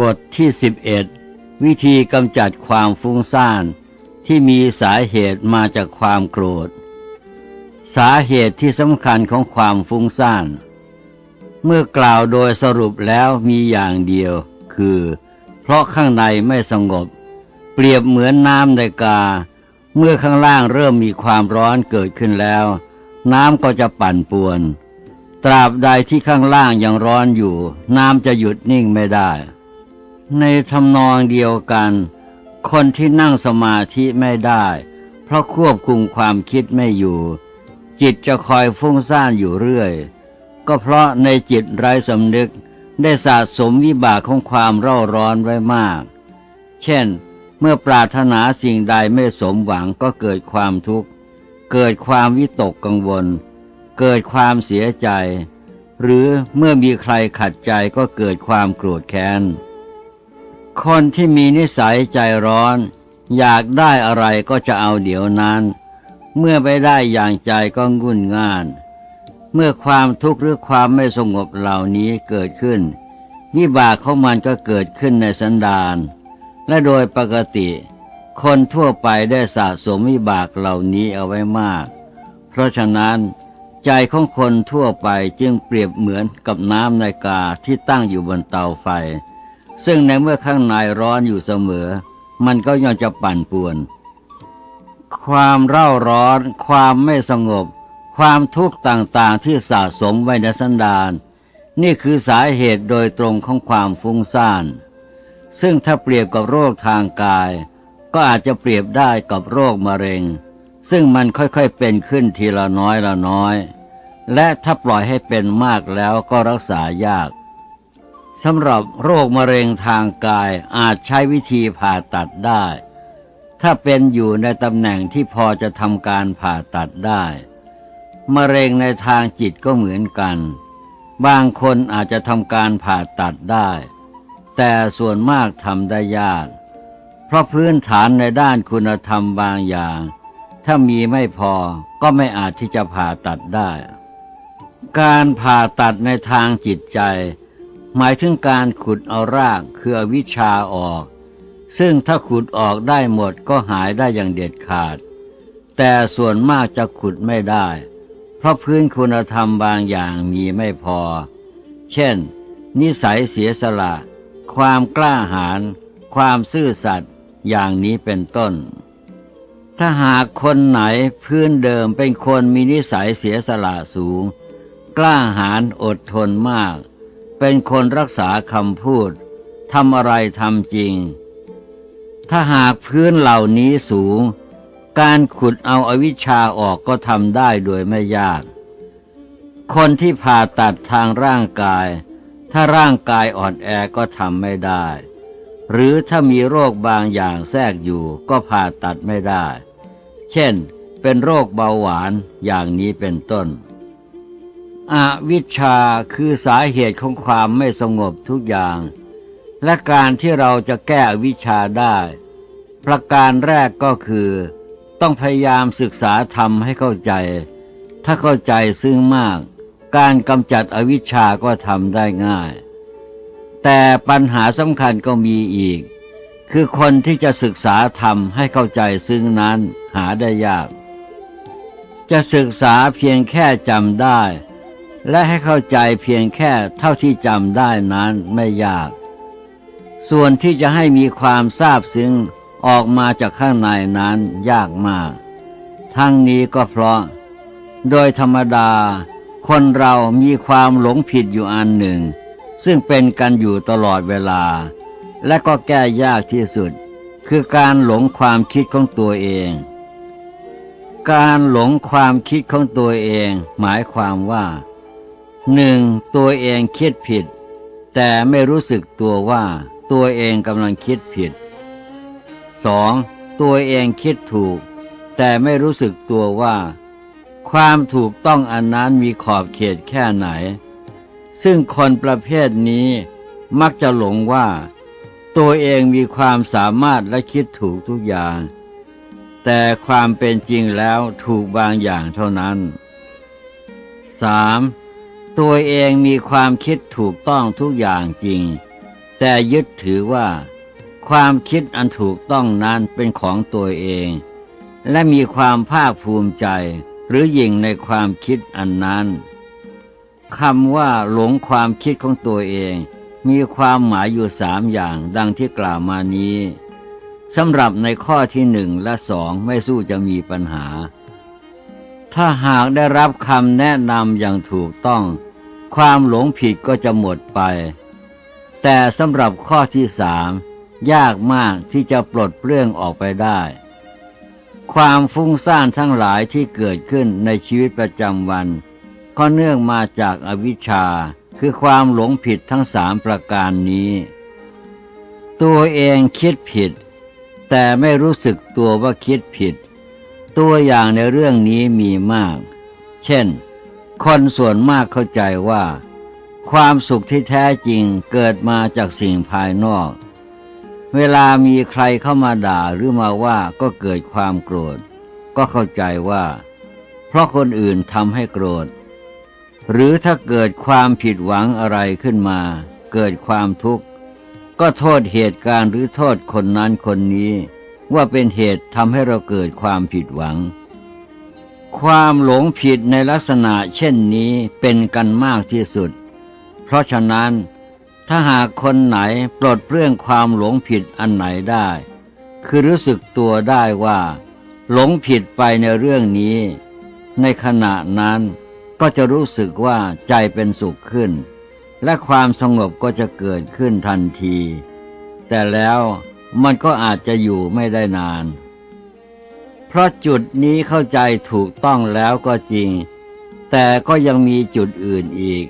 บทที่ 11 วิธีกำจัดความฟุ้งซ่านที่มีสาเหตุมาจากความโกรธ สาเหตุที่สำคัญของความฟุ้งซ่าน เมื่อกล่าวโดยสรุปแล้วมีอย่างเดียว คือ เพราะข้างในไม่สงบ เปรียบเหมือนน้ำในกา เมื่อข้างล่างเริ่มมีความร้อนเกิดขึ้นแล้ว น้ำก็จะปั่นป่วน ตราบใดที่ข้างล่างยังร้อนอยู่ น้ำจะหยุดนิ่งไม่ได้ ในทำนองเดียวกัน คนที่นั่งสมาธิไม่ได้ เพราะควบคุมความคิดไม่อยู่ จิตจะคอยฟุ้งซ่านอยู่เรื่อย ก็เพราะในจิตไร้สำนึกได้สะสมวิบากของความเร่าร้อนไว้มาก เช่น เมื่อปรารถนาสิ่งใดไม่สมหวังก็เกิดความทุกข์ เกิดความวิตกกังวล เกิดความเสียใจ หรือเมื่อมีใครขัดใจก็เกิดความโกรธแค้น คนที่มีนิสัยใจร้อน อยากได้อะไรก็จะเอาเดี๋ยวนั้น เมื่อไปได้อย่างใจก็งุ่นง่าน เมื่อความทุกข์หรือความไม่สงบเหล่านี้เกิดขึ้น วิบากของมันก็เกิดขึ้นในสันดานและโดยปกติ คนทั่วไปได้สะสมวิบากเหล่านี้เอาไว้มาก เพราะฉะนั้น ใจของคนทั่วไปจึงเปรียบเหมือนกับน้ำในกาที่ตั้งอยู่บนเตาไฟ ซึ่งในเมื่อข้างในร้อนอยู่เสมอ มันก็ย่อมจะปั่นป่วน ความเร่าร้อน ความไม่สงบ ความทุกข์ต่างๆที่สะสมไว้ในสันดาน นี่คือสาเหตุโดยตรงของความฟุ้งซ่าน ซึ่งถ้าเปรียบกับโรคทางกาย ก็อาจจะเปรียบได้กับโรคมะเร็ง ซึ่งมันค่อยๆเป็นขึ้นทีละน้อยละน้อย และถ้าปล่อยให้เป็นมากแล้วก็รักษายากสำหรับโรคมะเร็งทางกายอาจใช้วิธีผ่าตัดได้ ถ้าเป็นอยู่ในตำแหน่งที่พอจะทำการผ่าตัดได้ มะเร็งในทางจิตก็เหมือนกัน บางคนอาจจะทำการผ่าตัดได้ แต่ส่วนมากทำได้ยาก เพราะพื้นฐานในด้านคุณธรรมบางอย่าง ถ้ามีไม่พอก็ไม่อาจที่จะผ่าตัดได้ การผ่าตัดในทางจิตใจ หมายถึงการขุดเอารากคืออวิชชาออก ซึ่งถ้าขุดออกได้หมดก็หายได้อย่างเด็ดขาด แต่ส่วนมากจะขุดไม่ได้ เพราะพื้นคุณธรรมบางอย่างมีไม่พอ เช่น นิสัยเสียสละ ความกล้าหาญความซื่อสัตย์อย่างนี้เป็นต้น ถ้าหากคนไหนพื้นเดิมเป็นคนมีนิสัยเสียสละสูง กล้าหาญอดทนมาก เป็นคนรักษาคำพูดทำอะไรทำจริง ถ้าหากพื้นเหล่านี้สูง การขุดเอาอาวิชชาออกก็ทำได้โดยไม่ยาก คนที่ผ่าตัดทางร่างกาย ถ้าร่างกายอ่อนแอก็ทำไม่ได้ หรือถ้ามีโรคบางอย่างแทรกอยู่ก็ผ่าตัดไม่ได้ เช่น เป็นโรคเบาหวานอย่างนี้เป็นต้น อวิชชาคือสาเหตุของความไม่สงบทุกอย่าง และการที่เราจะแก้อวิชาได้ ประการแรกก็คือ ต้องพยายามศึกษาธรรมให้เข้าใจ ถ้าเข้าใจซึ่งมาก การกำจัดอวิชชาก็ทำได้ง่าย แต่ปัญหาสำคัญก็มีอีก คือคนที่จะศึกษาธรรมให้เข้าใจซึ่งนั้นหาได้ยาก จะศึกษาเพียงแค่จำได้ และให้เข้าใจเพียงแค่เท่าที่จำได้นั้นไม่ยาก ส่วนที่จะให้มีความทราบซึ้ง ออกมาจากข้างในนั้นยากมาก ทั้งนี้ก็เพราะ โดยธรรมดา คนเรามีความหลงผิดอยู่อันหนึ่ง ซึ่งเป็นกันอยู่ตลอดเวลา และก็แก้ยากที่สุด คือการหลงความคิดของตัวเอง การหลงความคิดของตัวเอง หมายความว่าหนึ่งตัวเองคิดผิด แต่ไม่รู้สึกตัวว่าตัวเองกำลังคิดผิด สองตัวเองคิดถูก แต่ไม่รู้สึกตัวว่า ความถูกต้องอันนั้นมีขอบเขตแค่ไหน ซึ่งคนประเภทนี้มักจะหลงว่า ตัวเองมีความสามารถและคิดถูกทุกอย่าง แต่ความเป็นจริงแล้วถูกบางอย่างเท่านั้น 3. ตัวเองมีความคิดถูกต้องทุกอย่างจริง แต่ยึดถือว่า ความคิดอันถูกต้องนั้นเป็นของตัวเอง และมีความภาคภูมิใจหรือยิ่งในความคิดอันนั้นคำว่าหลงความคิดของตัวเอง มีความหมายอยู่สามอย่างดังที่กล่าวมานี้สำหรับในข้อที่หนึ่งและสองไม่สู้จะมีปัญหา ถ้าหากได้รับคำแนะนำอย่างถูกต้อง ความหลงผิดก็จะหมดไป แต่สำหรับข้อที่สาม ยากมากที่จะปลดเปลื้องออกไปได้ ความฟุ้งซ่านทั้งหลายที่เกิดขึ้นในชีวิตประจำวัน ก็เนื่องมาจากอวิชชาคือความหลงผิดทั้งสามประการนี้ ตัวเองคิดผิด แต่ไม่รู้สึกตัวว่าคิดผิด ตัวอย่างในเรื่องนี้มีมาก เช่น คนส่วนมากเข้าใจว่า ความสุขที่แท้จริงเกิดมาจากสิ่งภายนอก เวลามีใครเข้ามาด่าหรือมาว่าก็เกิดความโกรธ ก็เข้าใจว่า เพราะคนอื่นทำให้โกรธ หรือถ้าเกิดความผิดหวังอะไรขึ้นมา เกิดความทุกข์ ก็โทษเหตุการณ์หรือโทษคนนั้นคนนี้ ว่าเป็นเหตุทำให้เราเกิดความผิดหวัง ความหลงผิดในลักษณะเช่นนี้เป็นกันมากที่สุด เพราะฉะนั้น ถ้าหากคนไหนปลดเปลื้องความหลงผิดอันไหนได้ คือรู้สึกตัวได้ว่า หลงผิดไปในเรื่องนี้ ในขณะนั้นก็จะรู้สึกว่าใจเป็นสุขขึ้น และความสงบก็จะเกิดขึ้นทันที แต่แล้วมันก็อาจจะอยู่ไม่ได้นาน เพราะจุดนี้เข้าใจถูกต้องแล้วก็จริง แต่ก็ยังมีจุดอื่นอีก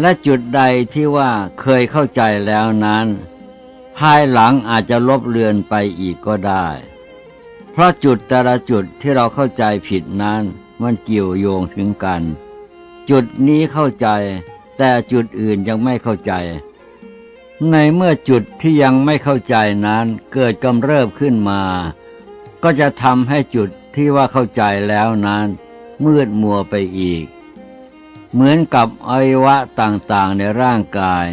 และจุดใดที่ว่าเคยเข้าใจแล้วนั้น ภายหลังอาจจะลบเลือนไปอีกก็ได้ เพราะจุดแต่ละจุดที่เราเข้าใจผิดนั้นมันเกี่ยวโยงถึงกัน จุดนี้เข้าใจ แต่จุดอื่นยังไม่เข้าใจ ในเมื่อจุดที่ยังไม่เข้าใจนั้นเกิดกำเริบขึ้นมา ก็จะทำให้จุดที่ว่าเข้าใจแล้วนั้น มืดมัวไปอีก เหมือนกับอวัยวะต่างๆในร่างกาย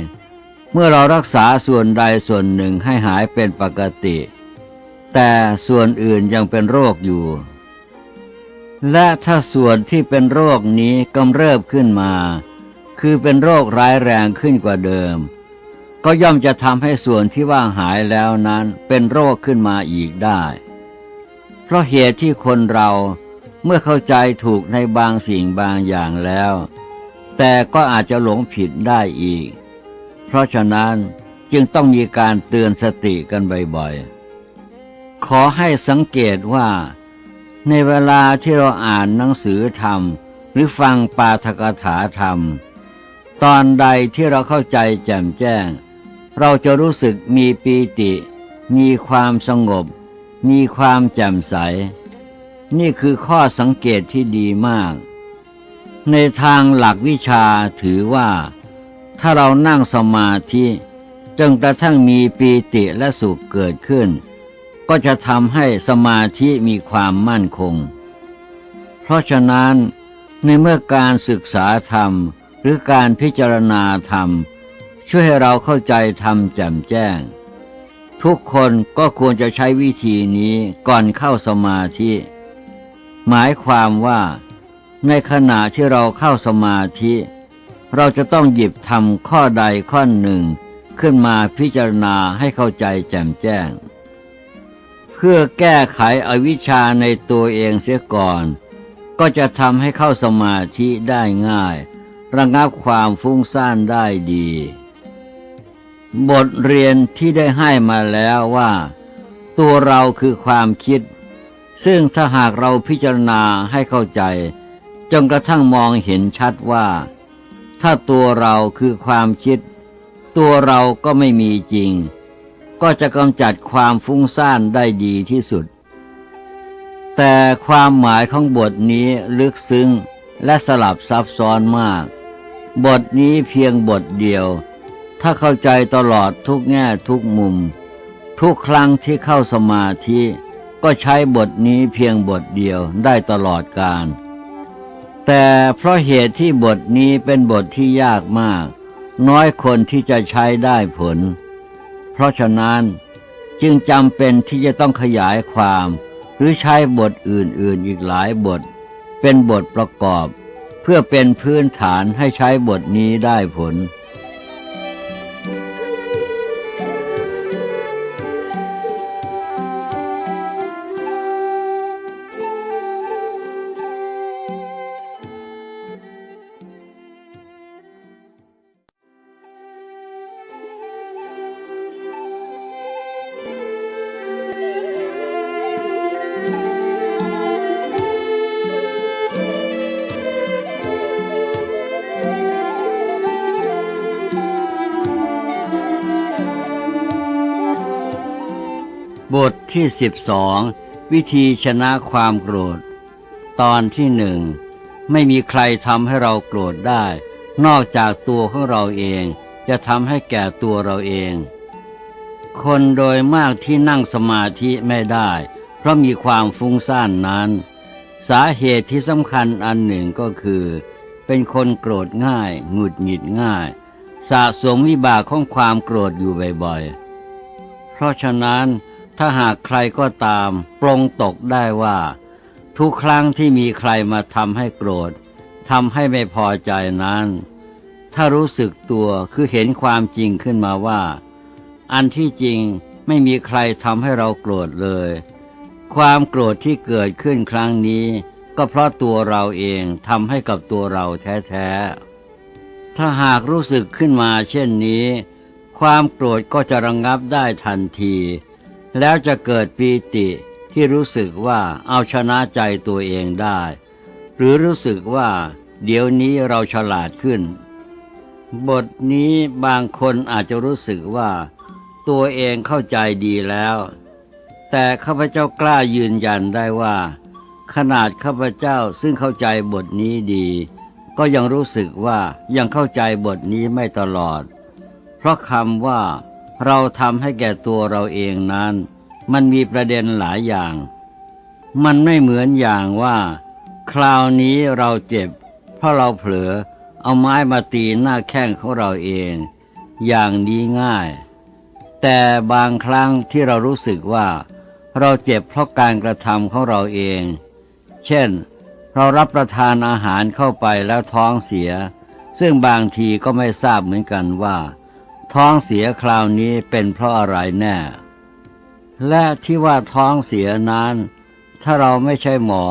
เมื่อเรารักษาส่วนใดส่วนหนึ่งให้หายเป็นปกติ แต่ส่วนอื่นยังเป็นโรคอยู่ และถ้าส่วนที่เป็นโรคนี้กำเริบขึ้นมา คือเป็นโรคร้ายแรงขึ้นกว่าเดิม ก็ย่อมจะทำให้ส่วนที่ว่างหายแล้วนั้นเป็นโรคขึ้นมาอีกได้ เพราะเหตุที่คนเราเมื่อเข้าใจถูกในบางสิ่งบางอย่างแล้ว แต่ก็อาจจะหลงผิดได้อีก เพราะฉะนั้นจึงต้องมีการเตือนสติกันบ่อยๆ ขอให้สังเกตว่า ในเวลาที่เราอ่านหนังสือธรรม หรือฟังปาทกถาธรรม ตอนใดที่เราเข้าใจแจ่มแจ้ง เราจะรู้สึกมีปีติ มีความสงบ มีความแจ่มใส นี่คือข้อสังเกตที่ดีมาก ในทางหลักวิชาถือว่า ถ้าเรานั่งสมาธิจนกระทั่งมีปีติและสุขเกิดขึ้น ก็จะทำให้สมาธิมีความมั่นคง เพราะฉะนั้นในเมื่อการศึกษาธรรมหรือการพิจารณาธรรม ช่วยให้เราเข้าใจธรรมแจ่มแจ้ง ทุกคนก็ควรจะใช้วิธีนี้ก่อนเข้าสมาธิ หมายความว่า ในขณะที่เราเข้าสมาธิ เราจะต้องหยิบทำข้อใดข้อหนึ่งขึ้นมาพิจารณาให้เข้าใจแจ่มแจ้ง เพื่อแก้ไขอวิชชาในตัวเองเสียก่อน ก็จะทำให้เข้าสมาธิได้ง่าย ระงับความฟุ้งซ่านได้ดี บทเรียนที่ได้ให้มาแล้วว่า ตัวเราคือความคิด ซึ่งถ้าหากเราพิจารณาให้เข้าใจ จนกระทั่งมองเห็นชัดว่า ถ้าตัวเราคือความคิด ตัวเราก็ไม่มีจริง ก็จะกำจัดความฟุ้งซ่านได้ดีที่สุด แต่ความหมายของบทนี้ลึกซึ้งและสลับซับซ้อนมาก บทนี้เพียงบทเดียว ถ้าเข้าใจตลอดทุกแง่ทุกมุม ทุกครั้งที่เข้าสมาธิ ก็ใช้บทนี้เพียงบทเดียวได้ตลอดการ แต่เพราะเหตุที่บทนี้เป็นบทที่ยากมาก น้อยคนที่จะใช้ได้ผล เพราะฉะนั้นจึงจำเป็นที่จะต้องขยายความ หรือใช้บทอื่นๆอีกหลายบท เป็นบทประกอบ เพื่อเป็นพื้นฐานให้ใช้บทนี้ได้ผล ที่สิบสองวิธีชนะความโกรธ ตอนที่หนึ่งไม่มีใครทำให้เราโกรธได้ นอกจากตัวของเราเองจะทำให้แก่ตัวเราเอง คนโดยมากที่นั่งสมาธิไม่ได้ เพราะมีความฟุ้งซ่านนั้น สาเหตุที่สำคัญอันหนึ่งก็คือ เป็นคนโกรธง่ายหงุดหงิดง่าย สะสมวิบากของความโกรธอยู่บ่อยๆ เพราะฉะนั้น ถ้าหากใครก็ตาม ปรงตกได้ว่า ทุกครั้งที่มีใครมาทำให้โกรธทำให้ไม่พอใจนั้น ถ้ารู้สึกตัวคือเห็นความจริงขึ้นมาว่า อันที่จริงไม่มีใครทำให้เราโกรธเลย ความโกรธที่เกิดขึ้นครั้งนี้ ก็เพราะตัวเราเองทำให้กับตัวเราแท้ๆ ถ้าหากรู้สึกขึ้นมาเช่นนี้ ความโกรธก็จะระงงับได้ทันที แล้วจะเกิดปีติที่รู้สึกว่าเอาชนะใจตัวเองได้ หรือรู้สึกว่าเดี๋ยวนี้เราฉลาดขึ้น บทนี้บางคนอาจจะรู้สึกว่า ตัวเองเข้าใจดีแล้ว แต่ข้าพเจ้ากล้ายืนยันได้ว่า ขนาดข้าพเจ้าซึ่งเข้าใจบทนี้ดี ก็ยังรู้สึกว่ายังเข้าใจบทนี้ไม่ตลอด เพราะคำว่า เราทำให้แก่ตัวเราเองนั้น มันมีประเด็นหลายอย่าง มันไม่เหมือนอย่างว่า คราวนี้เราเจ็บ เพราะเราเผลอเอาไม้มาตีหน้าแข้งของเราเอง อย่างนี้ง่าย แต่บางครั้งที่เรารู้สึกว่า เราเจ็บเพราะการกระทำของเราเอง เช่น เรารับประทานอาหารเข้าไปแล้วท้องเสีย ซึ่งบางทีก็ไม่ทราบเหมือนกันว่า ท้องเสียคราวนี้เป็นเพราะอะไรแน่ และที่ว่าท้องเสียนั้น ถ้าเราไม่ใช่หมอ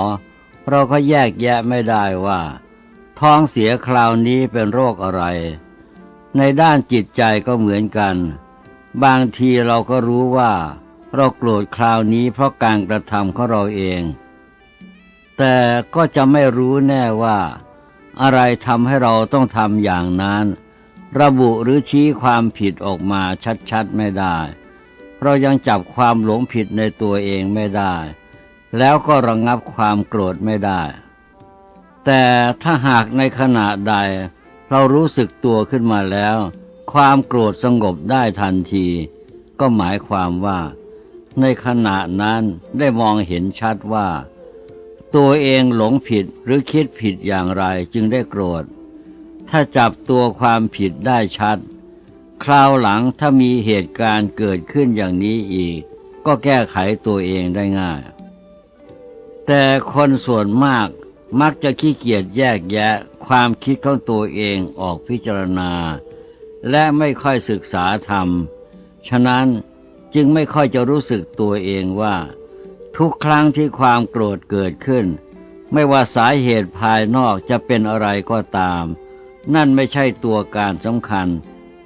เราก็แยกแยะไม่ได้ว่า ท้องเสียคราวนี้เป็นโรคอะไร ในด้านจิตใจก็เหมือนกัน บางทีเราก็รู้ว่า เราโกรธคราวนี้เพราะการกระทำของเราเอง แต่ก็จะไม่รู้แน่ว่า อะไรทำให้เราต้องทำอย่างนั้น ระบุหรือชี้ความผิดออกมาชัดๆไม่ได้ เพราะยังจับความหลงผิดในตัวเองไม่ได้ แล้วก็ระงงับความโกรธไม่ได้ แต่ถ้าหากในขณะใด เรารู้สึกตัวขึ้นมาแล้ว ความโกรธสงบได้ทันที ก็หมายความว่า ในขณะนั้นได้มองเห็นชัดว่า ตัวเองหลงผิดหรือคิดผิดอย่างไรจึงได้โกรธ ถ้าจับตัวความผิดได้ชัด คราวหลังถ้ามีเหตุการณ์เกิดขึ้นอย่างนี้อีก ก็แก้ไขตัวเองได้ง่าย แต่คนส่วนมากมักจะขี้เกียจแยกแยะความคิดของตัวเองออกพิจารณา และไม่ค่อยศึกษาธรรม ฉะนั้นจึงไม่ค่อยจะรู้สึกตัวเองว่า ทุกครั้งที่ความโกรธเกิดขึ้น ไม่ว่าสาเหตุภายนอกจะเป็นอะไรก็ตาม นั่นไม่ใช่ตัวการสำคัญ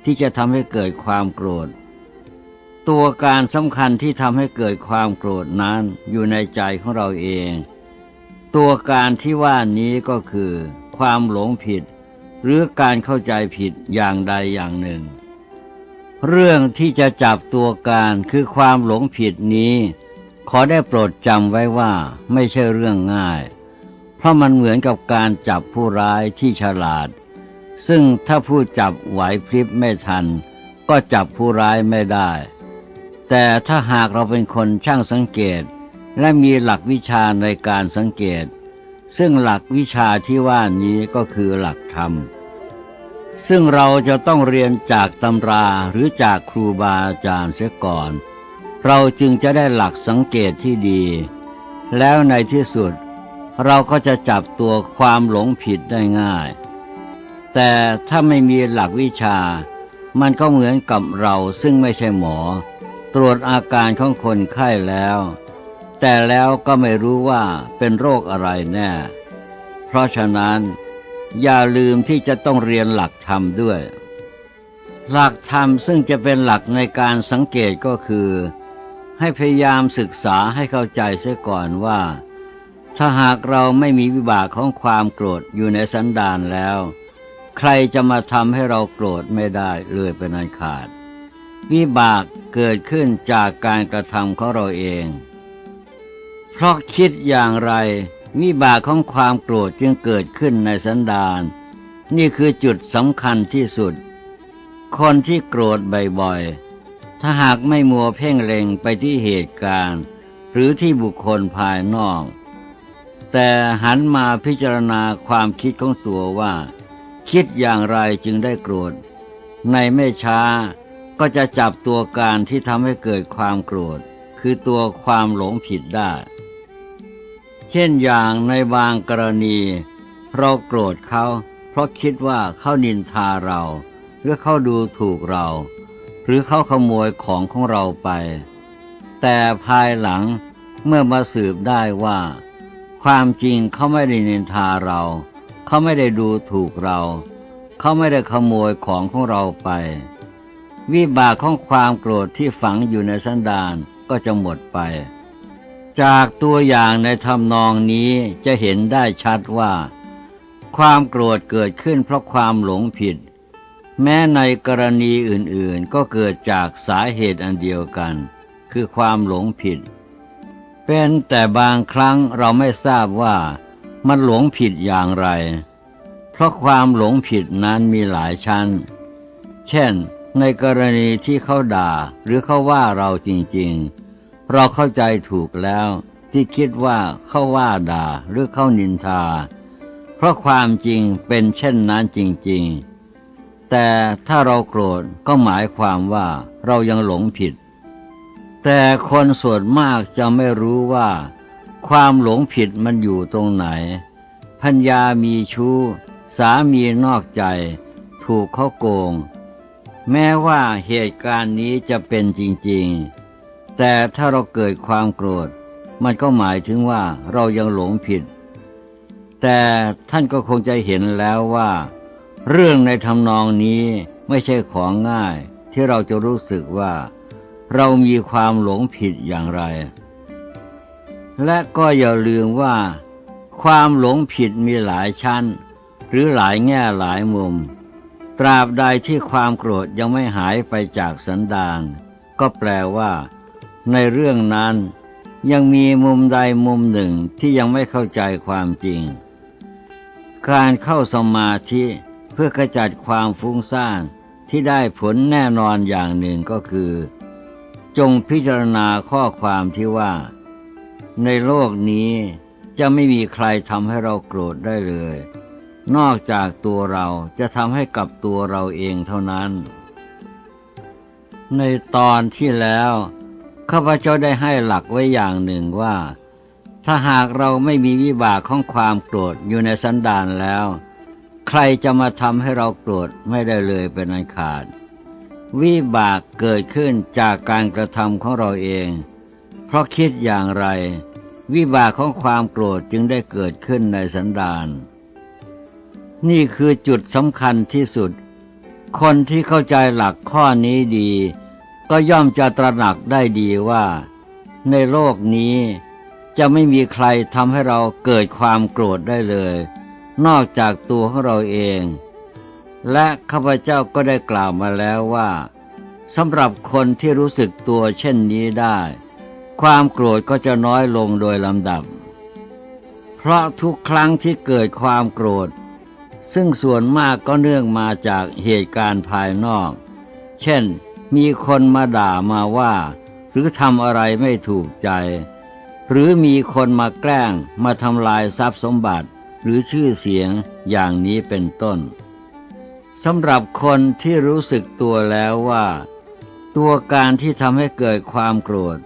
ที่จะทำให้เกิดความโกรธ ตัวการสำคัญที่ทำให้เกิดความโกรธนั้นอยู่ในใจของเราเอง ตัวการที่ว่านี้ก็คือ ความหลงผิด หรือการเข้าใจผิดอย่างใดอย่างหนึ่ง เรื่องที่จะจับตัวการคือความหลงผิดนี้ ขอได้โปรดจำไว้ว่าไม่ใช่เรื่องง่าย เพราะมันเหมือนกับการจับผู้ร้ายที่ฉลาด ซึ่งถ้าผู้จับไหวพริบไม่ทัน ก็จับผู้ร้ายไม่ได้ แต่ถ้าหากเราเป็นคนช่างสังเกต และมีหลักวิชาในการสังเกต ซึ่งหลักวิชาที่ว่านี้ก็คือหลักธรรม ซึ่งเราจะต้องเรียนจากตำราหรือจากครูบาอาจารย์เสียก่อน เราจึงจะได้หลักสังเกตที่ดี แล้วในที่สุด เราก็จะจับตัวความหลงผิดได้ง่าย แต่ถ้าไม่มีหลักวิชา มันก็เหมือนกับเราซึ่งไม่ใช่หมอ ตรวจอาการของคนไข้แล้ว แต่แล้วก็ไม่รู้ว่าเป็นโรคอะไรแน่ เพราะฉะนั้น อย่าลืมที่จะต้องเรียนหลักธรรมด้วย หลักธรรมซึ่งจะเป็นหลักในการสังเกตก็คือ ให้พยายามศึกษาให้เข้าใจเสียก่อนว่า ถ้าหากเราไม่มีวิบากของความโกรธอยู่ในสันดานแล้ว ใครจะมาทำให้เราโกรธไม่ได้เลยเป็นอันขาด วิบากเกิดขึ้นจากการกระทำของเราเอง เพราะคิดอย่างไร วิบากของความโกรธจึงเกิดขึ้นในสันดานนี่คือจุดสำคัญที่สุด คนที่โกรธบ่อยๆ ถ้าหากไม่มัวเพ่งเล็งไปที่เหตุการณ์ หรือที่บุคคลภายนอก แต่หันมาพิจารณาความคิดของตัวว่า คิดอย่างไรจึงได้โกรธ ในไม่ช้าก็จะจับตัวการที่ทำให้เกิดความโกรธ คือตัวความหลงผิดได้ เช่นอย่างในบางกรณี เราโกรธเขา เพราะคิดว่าเขานินทาเรา หรือเขาดูถูกเรา หรือเขาขโมยของของเราไป แต่ภายหลังเมื่อมาสืบได้ว่า ความจริงเขาไม่ได้นินทาเรา เขาไม่ได้ดูถูกเรา เขาไม่ได้ขโมยของของเราไป วิบากของความโกรธที่ฝังอยู่ในสันดานก็จะหมดไป จากตัวอย่างในทำนองนี้จะเห็นได้ชัดว่า ความโกรธเกิดขึ้นเพราะความหลงผิด แม้ในกรณีอื่นๆ ก็เกิดจากสาเหตุอันเดียวกัน คือความหลงผิด เป็นแต่บางครั้งเราไม่ทราบว่ามันหลงผิดอย่างไร ราะความหลงผิดนั้นมีหลายชั้น เช่น ในกรณีที่เขาด่าหรือเขาว่าเราจริงๆ เราเข้าใจถูกแล้วที่คิดว่าเขาว่าด่าหรือเขานินทา เพราะความจริงเป็นเช่นนั้นจริงๆ แต่ถ้าเราโกรธก็หมายความว่าเรายังหลงผิด แต่คนส่วนมากจะไม่รู้ว่า ความหลงผิดมันอยู่ตรงไหน พัญญามีชู้ สามีนอกใจ ถูกเขาโกง แม้ว่าเหตุการณ์นี้จะเป็นจริงๆ แต่ถ้าเราเกิดความโกรธ มันก็หมายถึงว่าเรายังหลงผิด แต่ท่านก็คงจะเห็นแล้วว่า เรื่องในทำนองนี้ไม่ใช่ของง่ายที่เราจะรู้สึกว่า เรามีความหลงผิดอย่างไร และก็อย่าลืมว่า ความหลงผิดมีหลายชั้น หรือหลายแง่หลายมุม ตราบใดที่ความโกรธยังไม่หายไปจากสันดานก็แปลว่า ในเรื่องนั้น ยังมีมุมใดมุมหนึ่งที่ยังไม่เข้าใจความจริง การเข้าสมาธิเพื่อขจัดความฟุ้งซ่านที่ได้ผลแน่นอนอย่างหนึ่งก็คือ จงพิจารณาข้อความที่ว่า ในโลกนี้จะไม่มีใครทำให้เราโกรธได้เลย นอกจากตัวเราจะทำให้กับตัวเราเองเท่านั้น ในตอนที่แล้วข้าพเจ้าได้ให้หลักไว้อย่างหนึ่งว่า ถ้าหากเราไม่มีวิบากของความโกรธอยู่ในสันดานแล้ว ใครจะมาทำให้เราโกรธไม่ได้เลยเป็นอันขาด วิบากเกิดขึ้นจากการกระทำของเราเอง เพราะคิดอย่างไร วิบากของความโกรธจึงได้เกิดขึ้นในสันดาน นี่คือจุดสำคัญที่สุด คนที่เข้าใจหลักข้อนี้ดี ก็ย่อมจะตระหนักได้ดีว่า ในโลกนี้จะไม่มีใครทำให้เราเกิดความโกรธได้เลย นอกจากตัวของเราเอง และข้าพเจ้าก็ได้กล่าวมาแล้วว่าสำหรับคนที่รู้สึกตัวเช่นนี้ได้ ความโกรธก็จะน้อยลงโดยลำดับ เพราะทุกครั้งที่เกิดความโกรธ ซึ่งส่วนมากก็เนื่องมาจากเหตุการณ์ภายนอก เช่น มีคนมาด่ามาว่า หรือทำอะไรไม่ถูกใจ หรือมีคนมาแกล้งมาทำลายทรัพย์สมบัติหรือชื่อเสียงอย่างนี้เป็นต้นสำหรับคนที่รู้สึกตัวแล้วว่า ตัวการที่ทำให้เกิดความโกรธ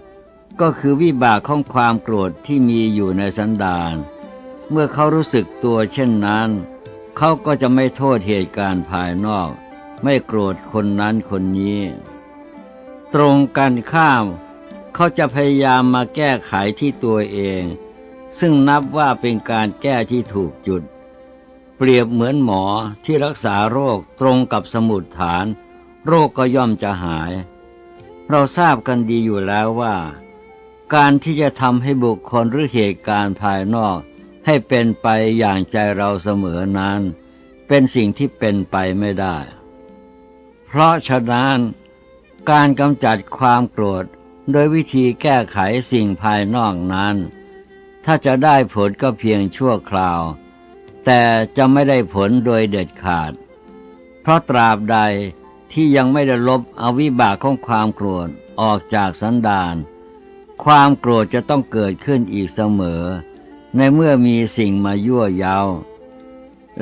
ก็คือวิบากของความโกรธที่มีอยู่ในสันดาน เมื่อเขารู้สึกตัวเช่นนั้น เขาก็จะไม่โทษเหตุการณ์ภายนอก ไม่โกรธคนนั้นคนนี้ ตรงกันข้าม เขาจะพยายามมาแก้ไขที่ตัวเอง ซึ่งนับว่าเป็นการแก้ที่ถูกจุด เปรียบเหมือนหมอที่รักษาโรคตรงกับสมุดฐาน โรคก็ย่อมจะหาย เราทราบกันดีอยู่แล้วว่า การที่จะทำให้บุคคลหรือเหตุการณ์ภายนอก ให้เป็นไปอย่างใจเราเสมอนั้น เป็นสิ่งที่เป็นไปไม่ได้ เพราะฉะนั้นการกำจัดความโกรธโดยวิธีแก้ไขสิ่งภายนอกนั้น ถ้าจะได้ผลก็เพียงชั่วคราว แต่จะไม่ได้ผลโดยเด็ดขาด เพราะตราบใดที่ยังไม่ได้ลบอวิบากของความโกรธออกจากสันดาน ความโกรธจะต้องเกิดขึ้นอีกเสมอ ในเมื่อมีสิ่งมายั่วยาว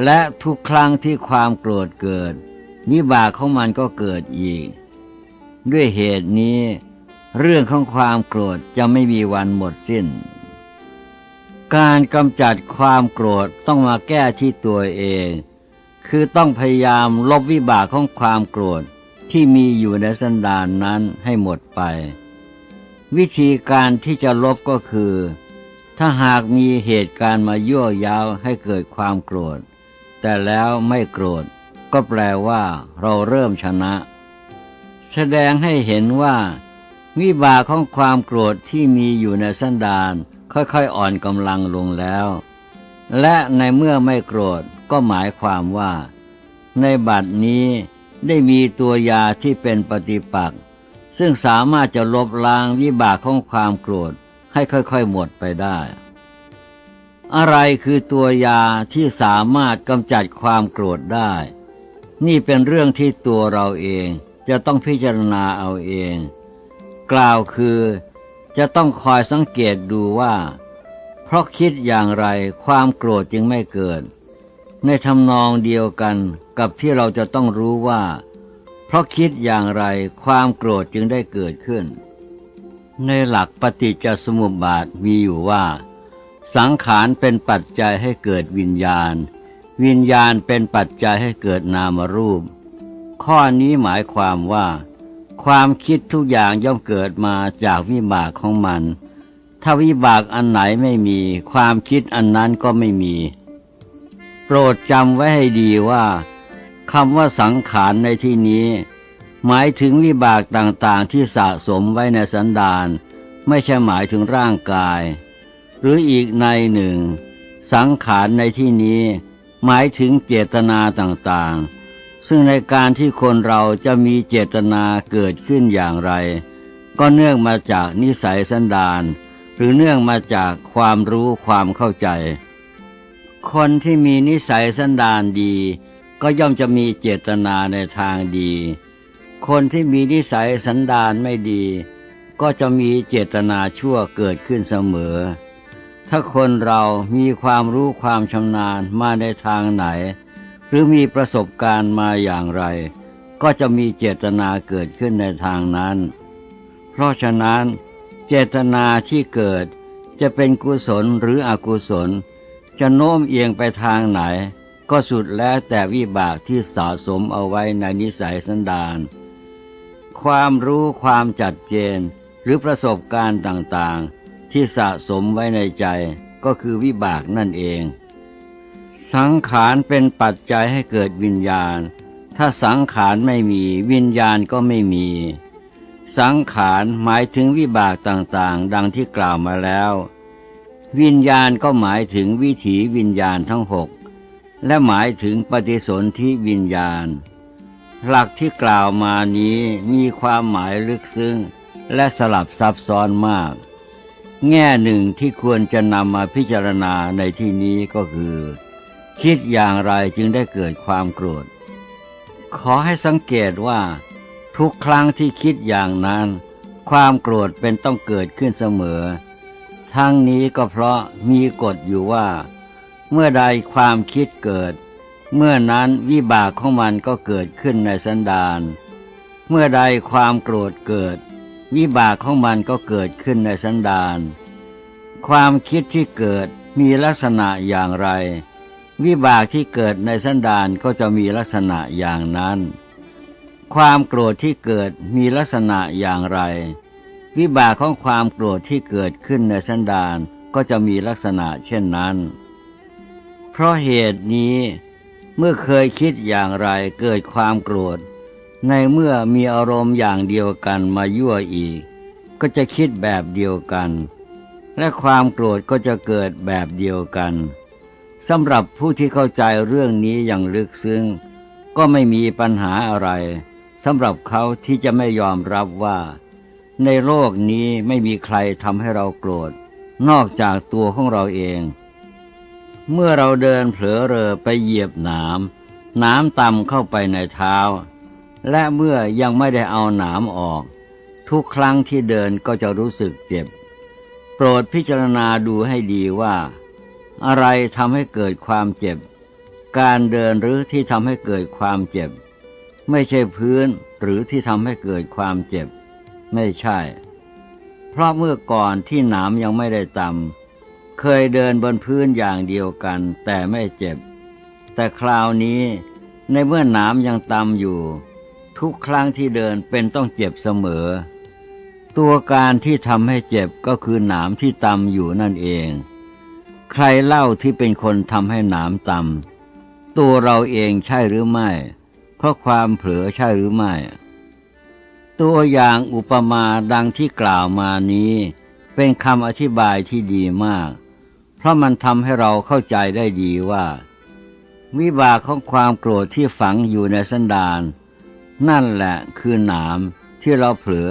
และทุกครั้งที่ความโกรธเกิดนิบากของมันก็เกิดอีก ด้วยเหตุนี้ เรื่องของความโกรธจะไม่มีวันหมดสิ้น การกำจัดความโกรธต้องมาแก้ที่ตัวเอง คือต้องพยายามลบวิบากของความโกรธที่มีอยู่ในสันดานนั้นให้หมดไป วิธีการที่จะลบก็คือ ถ้าหากมีเหตุการณ์มายั่วยาวให้เกิดความโกรธ แต่แล้วไม่โกรธ ก็แปลว่าเราเริ่มชนะ แสดงให้เห็นว่า วิบากของความโกรธที่มีอยู่ในสันดานค่อยๆอ่อนกำลังลงแล้ว และในเมื่อไม่โกรธก็หมายความว่า ในบัดนี้ได้มีตัวยาที่เป็นปฏิปักษ์ซึ่งสามารถจะลบล้างวิบากของความโกรธ ให้ค่อยๆหมดไปได้ อะไรคือตัวยาที่สามารถกำจัดความโกรธได้ นี่เป็นเรื่องที่ตัวเราเองจะต้องพิจารณาเอาเอง กล่าวคือจะต้องคอยสังเกตดูว่า เพราะคิดอย่างไรความโกรธจึงไม่เกิด ในทำนองเดียวกันกับที่เราจะต้องรู้ว่า เพราะคิดอย่างไรความโกรธจึงได้เกิดขึ้น ในหลักปฏิจจสมุปบาทมีอยู่ว่า สังขารเป็นปัจจัยให้เกิดวิญญาณ วิญญาณเป็นปัจจัยให้เกิดนามรูป ข้อนี้หมายความว่า ความคิดทุกอย่างย่อมเกิดมาจากวิบากของมัน ถ้าวิบากอันไหนไม่มี ความคิดอันนั้นก็ไม่มี โปรดจำไว้ให้ดีว่าคำว่าสังขารในที่นี้ หมายถึงวิบากต่างๆที่สะสมไว้ในสันดานไม่ใช่หมายถึงร่างกาย หรืออีกในหนึ่ง สังขารในที่นี้ หมายถึงเจตนาต่างๆ ซึ่งในการที่คนเราจะมีเจตนาเกิดขึ้นอย่างไร ก็เนื่องมาจากนิสัยสันดานหรือเนื่องมาจากความรู้ความเข้าใจ คนที่มีนิสัยสันดานดี ก็ย่อมจะมีเจตนาในทางดี คนที่มีนิสัยสันดานไม่ดี ก็จะมีเจตนาชั่วเกิดขึ้นเสมอ ถ้าคนเรามีความรู้ความชำนาญมาในทางไหน หรือมีประสบการณ์มาอย่างไร ก็จะมีเจตนาเกิดขึ้นในทางนั้น เพราะฉะนั้นเจตนาที่เกิดจะเป็นกุศลหรืออกุศล จะโน้มเอียงไปทางไหน ก็สุดแล้วแต่วิบากที่สะสมเอาไว้ในนิสัยสันดาน ความรู้ความจัดเจน หรือประสบการณ์ต่างๆ ที่สะสมไว้ในใจก็คือวิบากนั่นเอง สังขารเป็นปัจจัยให้เกิดวิญญาณ ถ้าสังขารไม่มีวิญญาณก็ไม่มี สังขารหมายถึงวิบากต่างๆ ดังที่กล่าวมาแล้ว วิญญาณก็หมายถึงวิถีวิญญาณทั้งหกและหมายถึงปฏิสนธิวิญญาณ หลักที่กล่าวมานี้มีความหมายลึกซึ้งและสลับซับซ้อนมาก แง่หนึ่งที่ควรจะนำมาพิจารณาในที่นี้ก็คือ คิดอย่างไรจึงได้เกิดความโกรธ ขอให้สังเกตว่า ทุกครั้งที่คิดอย่างนั้น ความโกรธเป็นต้องเกิดขึ้นเสมอ ทั้งนี้ก็เพราะมีกฎอยู่ว่า เมื่อใดความคิดเกิด เมื่อนั้นวิบากของมันก็เกิดขึ้นในสันดาน เมื่อใดความโกรธเกิด วิบากของมันก็เกิดขึ้นในสันดาน ความคิดที่เกิดมีลักษณะอย่างไร วิบากที่เกิดในสันดานก็จะมีลักษณะอย่างนั้น ความโกรธที่เกิดมีลักษณะอย่างไร วิบากของความโกรธที่เกิดขึ้นในสันดานก็จะมีลักษณะเช่นนั้น เพราะเหตุนี้ เมื่อเคยคิดอย่างไรเกิดความโกรธ ในเมื่อมีอารมณ์อย่างเดียวกันมายั่วอีก ก็จะคิดแบบเดียวกัน และความโกรธก็จะเกิดแบบเดียวกันสำหรับผู้ที่เข้าใจเรื่องนี้อย่างลึกซึ้ง ก็ไม่มีปัญหาอะไรสำหรับเขาที่จะไม่ยอมรับว่า ในโลกนี้ไม่มีใครทำให้เราโกรธ นอกจากตัวของเราเอง เมื่อเราเดินเผลอเรอไปเหยียบหนามหนามต่ำเข้าไปในเท้า และเมื่อยังไม่ได้เอาหนามออก ทุกครั้งที่เดินก็จะรู้สึกเจ็บ โปรดพิจารณาดูให้ดีว่า อะไรทำให้เกิดความเจ็บ การเดินหรือที่ทำให้เกิดความเจ็บ ไม่ใช่พื้นหรือที่ทำให้เกิดความเจ็บ ไม่ใช่ เพราะเมื่อก่อนที่หนามยังไม่ได้ต่ำ เคยเดินบนพื้นอย่างเดียวกัน แต่ไม่เจ็บ แต่คราวนี้ในเมื่อหนามยังตำอยู่ ทุกครั้งที่เดินเป็นต้องเจ็บเสมอ ตัวการที่ทำให้เจ็บก็คือหนามที่ตำอยู่นั่นเอง ใครเล่าที่เป็นคนทำให้หนามตำตัวเราเองใช่หรือไม่ เพราะความเผลอใช่หรือไม่ ตัวอย่างอุปมาดังที่กล่าวมานี้ เป็นคำอธิบายที่ดีมาก เพราะมันทำให้เราเข้าใจได้ดีว่า วิบากของความโกรธที่ฝังอยู่ในสันดานนั่นแหละคือหนามที่เราเผลอ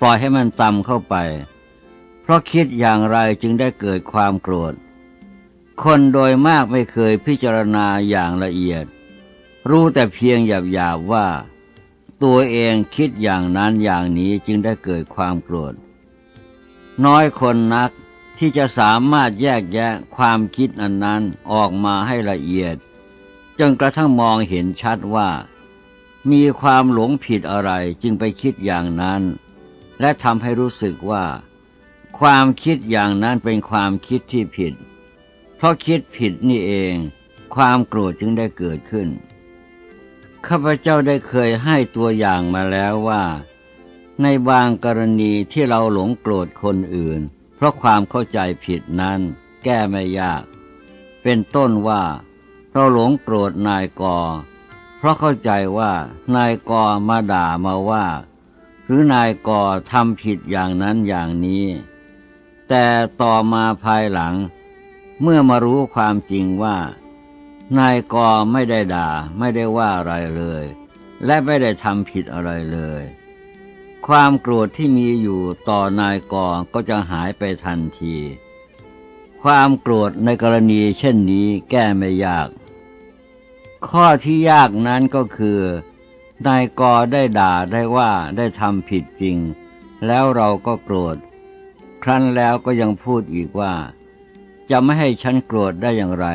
ปล่อยให้มันตำเข้าไป เพราะคิดอย่างไรจึงได้เกิดความโกรธ คนโดยมากไม่เคยพิจารณาอย่างละเอียด รู้แต่เพียงหยาบๆว่า ตัวเองคิดอย่างนั้นอย่างนี้จึงได้เกิดความโกรธ น้อยคนนัก ที่จะสามารถแยกแยะความคิดอันนั้นออกมาให้ละเอียด จนกระทั่งมองเห็นชัดว่า มีความหลงผิดอะไรจึงไปคิดอย่างนั้น และทำให้รู้สึกว่า ความคิดอย่างนั้นเป็นความคิดที่ผิด เพราะคิดผิดนี่เอง ความโกรธจึงได้เกิดขึ้น ข้าพเจ้าได้เคยให้ตัวอย่างมาแล้วว่า ในบางกรณีที่เราหลงโกรธคนอื่น เพราะความเข้าใจผิดนั้นแก้ไม่ยาก เป็นต้นว่าเราหลงโกรธนายกอ เพราะเข้าใจว่านายกอมาด่ามาว่า หรือนายกอทำผิดอย่างนั้นอย่างนี้ แต่ต่อมาภายหลัง เมื่อมารู้ความจริงว่า นายกอไม่ได้ด่าไม่ได้ว่าอะไรเลย และไม่ได้ทำผิดอะไรเลย ความโกรธที่มีอยู่ต่อนายกอก็จะหายไปทันที ความโกรธในกรณีเช่นนี้แก้ไม่ยาก ข้อที่ยากนั้นก็คือนายกอได้ด่าได้ว่าได้ทำผิดจริง แล้วเราก็โกรธ ครั้นแล้วก็ยังพูดอีกว่า จะไม่ให้ฉันโกรธได้อย่างไร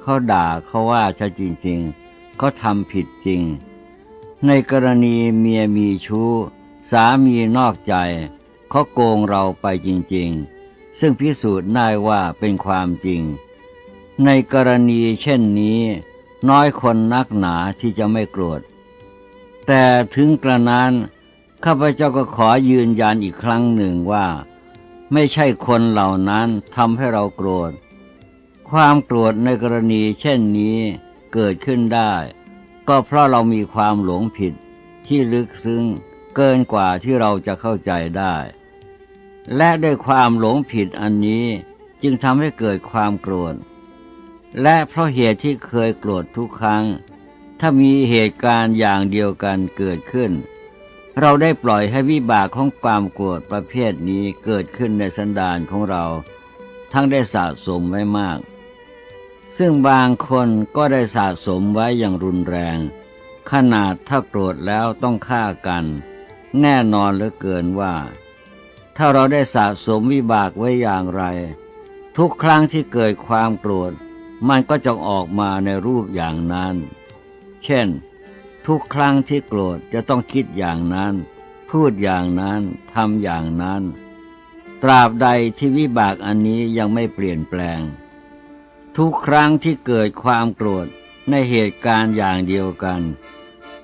เขาด่าเขาว่าฉันจริง ๆ เขาทำผิดจริง ในกรณีเมียมีชู้ สามีนอกใจเขาโกงเราไปจริงๆ ซึ่งพิสูจน์ได้ว่าเป็นความจริง ในกรณีเช่นนี้ น้อยคนนักหนาที่จะไม่โกรธ แต่ถึงกระนั้นข้าพเจ้าก็ขอยืนยันอีกครั้งหนึ่งว่า ไม่ใช่คนเหล่านั้นทำให้เราโกรธ ความโกรธในกรณีเช่นนี้เกิดขึ้นได้ ก็เพราะเรามีความหลงผิดที่ลึกซึ้ง เกินกว่าที่เราจะเข้าใจได้ และด้วยความหลงผิดอันนี้จึงทำให้เกิดความโกรธ และเพราะเหตุที่เคยโกรธทุกครั้ง ถ้ามีเหตุการณ์อย่างเดียวกันเกิดขึ้น เราได้ปล่อยให้วิบากของความโกรธประเภทนี้เกิดขึ้นในสันดานของเรา ทั้งได้สะสมไว้มาก ซึ่งบางคนก็ได้สะสมไว้อย่างรุนแรง ขนาดถ้าโกรธแล้วต้องฆ่ากัน แน่นอนเหลือเกินว่า ถ้าเราได้สะสมวิบากไว้อย่างไร ทุกครั้งที่เกิดความโกรธ มันก็จะออกมาในรูปอย่างนั้น เช่น ทุกครั้งที่โกรธจะต้องคิดอย่างนั้น พูดอย่างนั้นทำอย่างนั้น ตราบใดที่วิบากอันนี้ยังไม่เปลี่ยนแปลง ทุกครั้งที่เกิดความโกรธในเหตุการณ์อย่างเดียวกัน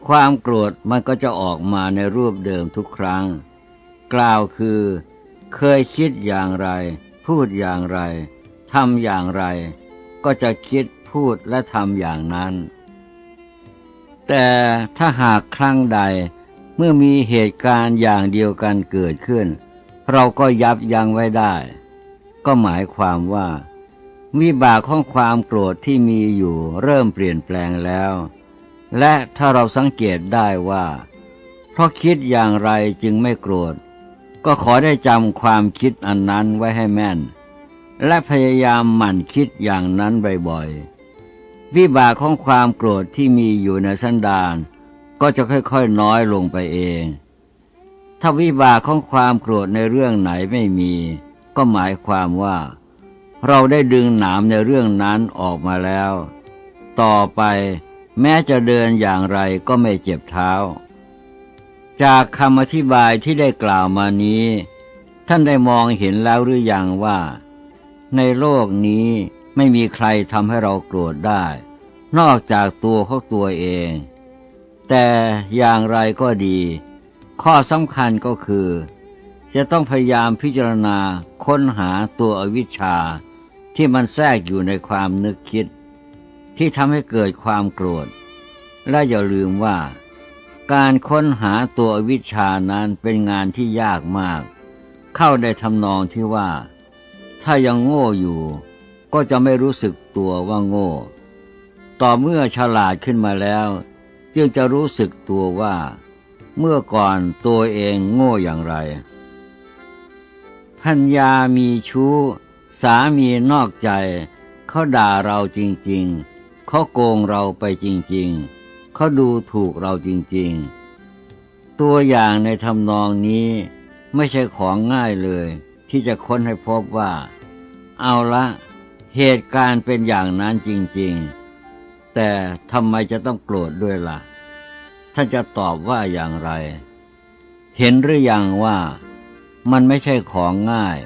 ความโกรธมันก็จะออกมาในรูปเดิมทุกครั้ง กล่าวคือ เคยคิดอย่างไร พูดอย่างไรทำอย่างไร ก็จะคิดพูดและทำอย่างนั้น แต่ถ้าหากครั้งใดเมื่อมีเหตุการณ์อย่างเดียวกันเกิดขึ้น เราก็ยับยั้งไว้ได้ ก็หมายความว่า วิบากของความโกรธที่มีอยู่เริ่มเปลี่ยนแปลงแล้ว และถ้าเราสังเกตได้ว่า เพราะคิดอย่างไรจึงไม่โกรธ ก็ขอได้จำความคิดอันนั้นไว้ให้แม่น และพยายามหมั่นคิดอย่างนั้นบ่อยๆ วิบากของความโกรธที่มีอยู่ในสันดานก็จะค่อยๆน้อยลงไปเอง ถ้าวิบากของความโกรธในเรื่องไหนไม่มี ก็หมายความว่า เราได้ดึงหนามในเรื่องนั้นออกมาแล้ว ต่อไป แม้จะเดินอย่างไรก็ไม่เจ็บเท้า จากคำอธิบายที่ได้กล่าวมานี้ ท่านได้มองเห็นแล้วหรือยังว่า ในโลกนี้ไม่มีใครทำให้เราโกรธได้ นอกจากตัวเขาตัวเอง แต่อย่างไรก็ดี ข้อสำคัญก็คือ จะต้องพยายามพิจารณาค้นหาตัวอวิชชาที่มันแทรกอยู่ในความนึกคิด ที่ทำให้เกิดความโกรธ และอย่าลืมว่า การค้นหาตัววิชชานั้นเป็นงานที่ยากมาก เข้าได้ทำนองที่ว่า ถ้ายังโง่อยู่ ก็จะไม่รู้สึกตัวว่าโง่ ต่อเมื่อฉลาดขึ้นมาแล้ว จึงจะรู้สึกตัวว่า เมื่อก่อนตัวเองโง่อย่างไรพัญญามีชู้ สามีนอกใจ เขาด่าเราจริง ๆ เขาโกงเราไปจริงๆ เขาดูถูกเราจริงๆ ตัวอย่างในทำนองนี้ไม่ใช่ของง่ายเลย ที่จะค้นให้พบว่า เอาละเหตุการณ์เป็นอย่างนั้นจริงๆ แต่ทำไมจะต้องโกรธด้วยละ่ะ ท่านจะตอบว่าอย่างไร เห็นหรือยังว่ามันไม่ใช่ของง่าย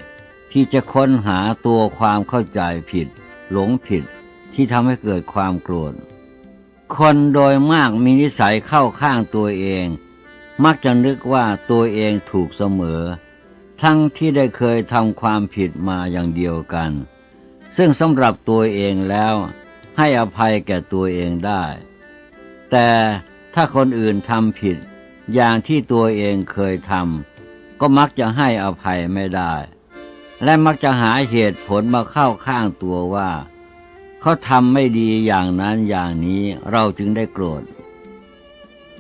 ที่จะค้นหาตัวความเข้าใจผิด หลงผิด ที่ทำให้เกิดความโกรธ คนโดยมากมีนิสัยเข้าข้างตัวเอง มักจะนึกว่าตัวเองถูกเสมอ ทั้งที่ได้เคยทำความผิดมาอย่างเดียวกัน ซึ่งสำหรับตัวเองแล้วให้อภัยแก่ตัวเองได้ แต่ถ้าคนอื่นทำผิดอย่างที่ตัวเองเคยทำก็มักจะให้อภัยไม่ได้ และมักจะหาเหตุผลมาเข้าข้างตัวว่า เขาทำไม่ดีอย่างนั้นอย่างนี้เราจึงได้โกรธ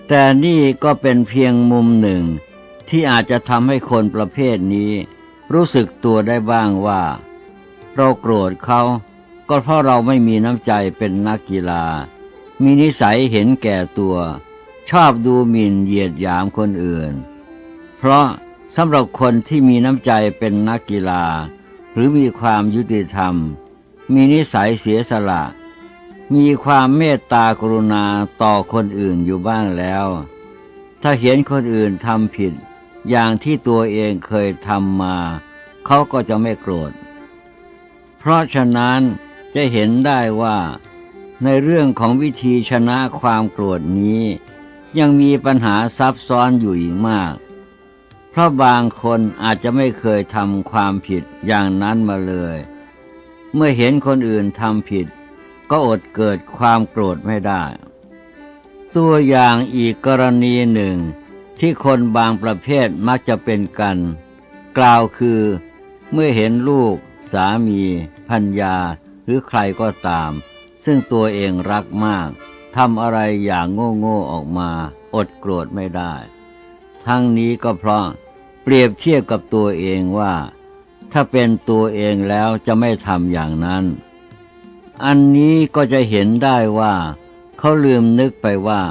แต่นี่ก็เป็นเพียงมุมหนึ่ง ที่อาจจะทำให้คนประเภทนี้ รู้สึกตัวได้บ้างว่า เราโกรธเขาก็เพราะเราไม่มีน้ำใจเป็นนักกีฬา มีนิสัยเห็นแก่ตัว ชอบดูหมิ่นเหยียดหยามคนอื่น เพราะสำหรับคนที่มีน้ำใจเป็นนักกีฬา หรือมีความยุติธรรม มีนิสัยเสียสละ มีความเมตตากรุณาต่อคนอื่นอยู่บ้างแล้ว ถ้าเห็นคนอื่นทำผิด อย่างที่ตัวเองเคยทำมา เขาก็จะไม่โกรธ เพราะฉะนั้นจะเห็นได้ว่า ในเรื่องของวิธีชนะความโกรธนี้ ยังมีปัญหาซับซ้อนอยู่อีกมากเพราะบางคนอาจจะไม่เคยทำความผิดอย่างนั้นมาเลย เมื่อเห็นคนอื่นทำผิด ก็อดเกิดความโกรธไม่ได้ ตัวอย่างอีกกรณีหนึ่งที่คนบางประเภทมักจะเป็นกัน กล่าวคือ เมื่อเห็นลูก สามีพัญญา หรือใครก็ตาม ซึ่งตัวเองรักมากทำอะไรอย่างโง่โง่ออกมา อดโกรธไม่ได้ ทั้งนี้ก็เพราะเปรียบเทียบกับตัวเองว่า ถ้าเป็นตัวเองแล้วจะไม่ทำอย่างนั้น อันนี้ก็จะเห็นได้ว่า เขาลืมนึกไปว่า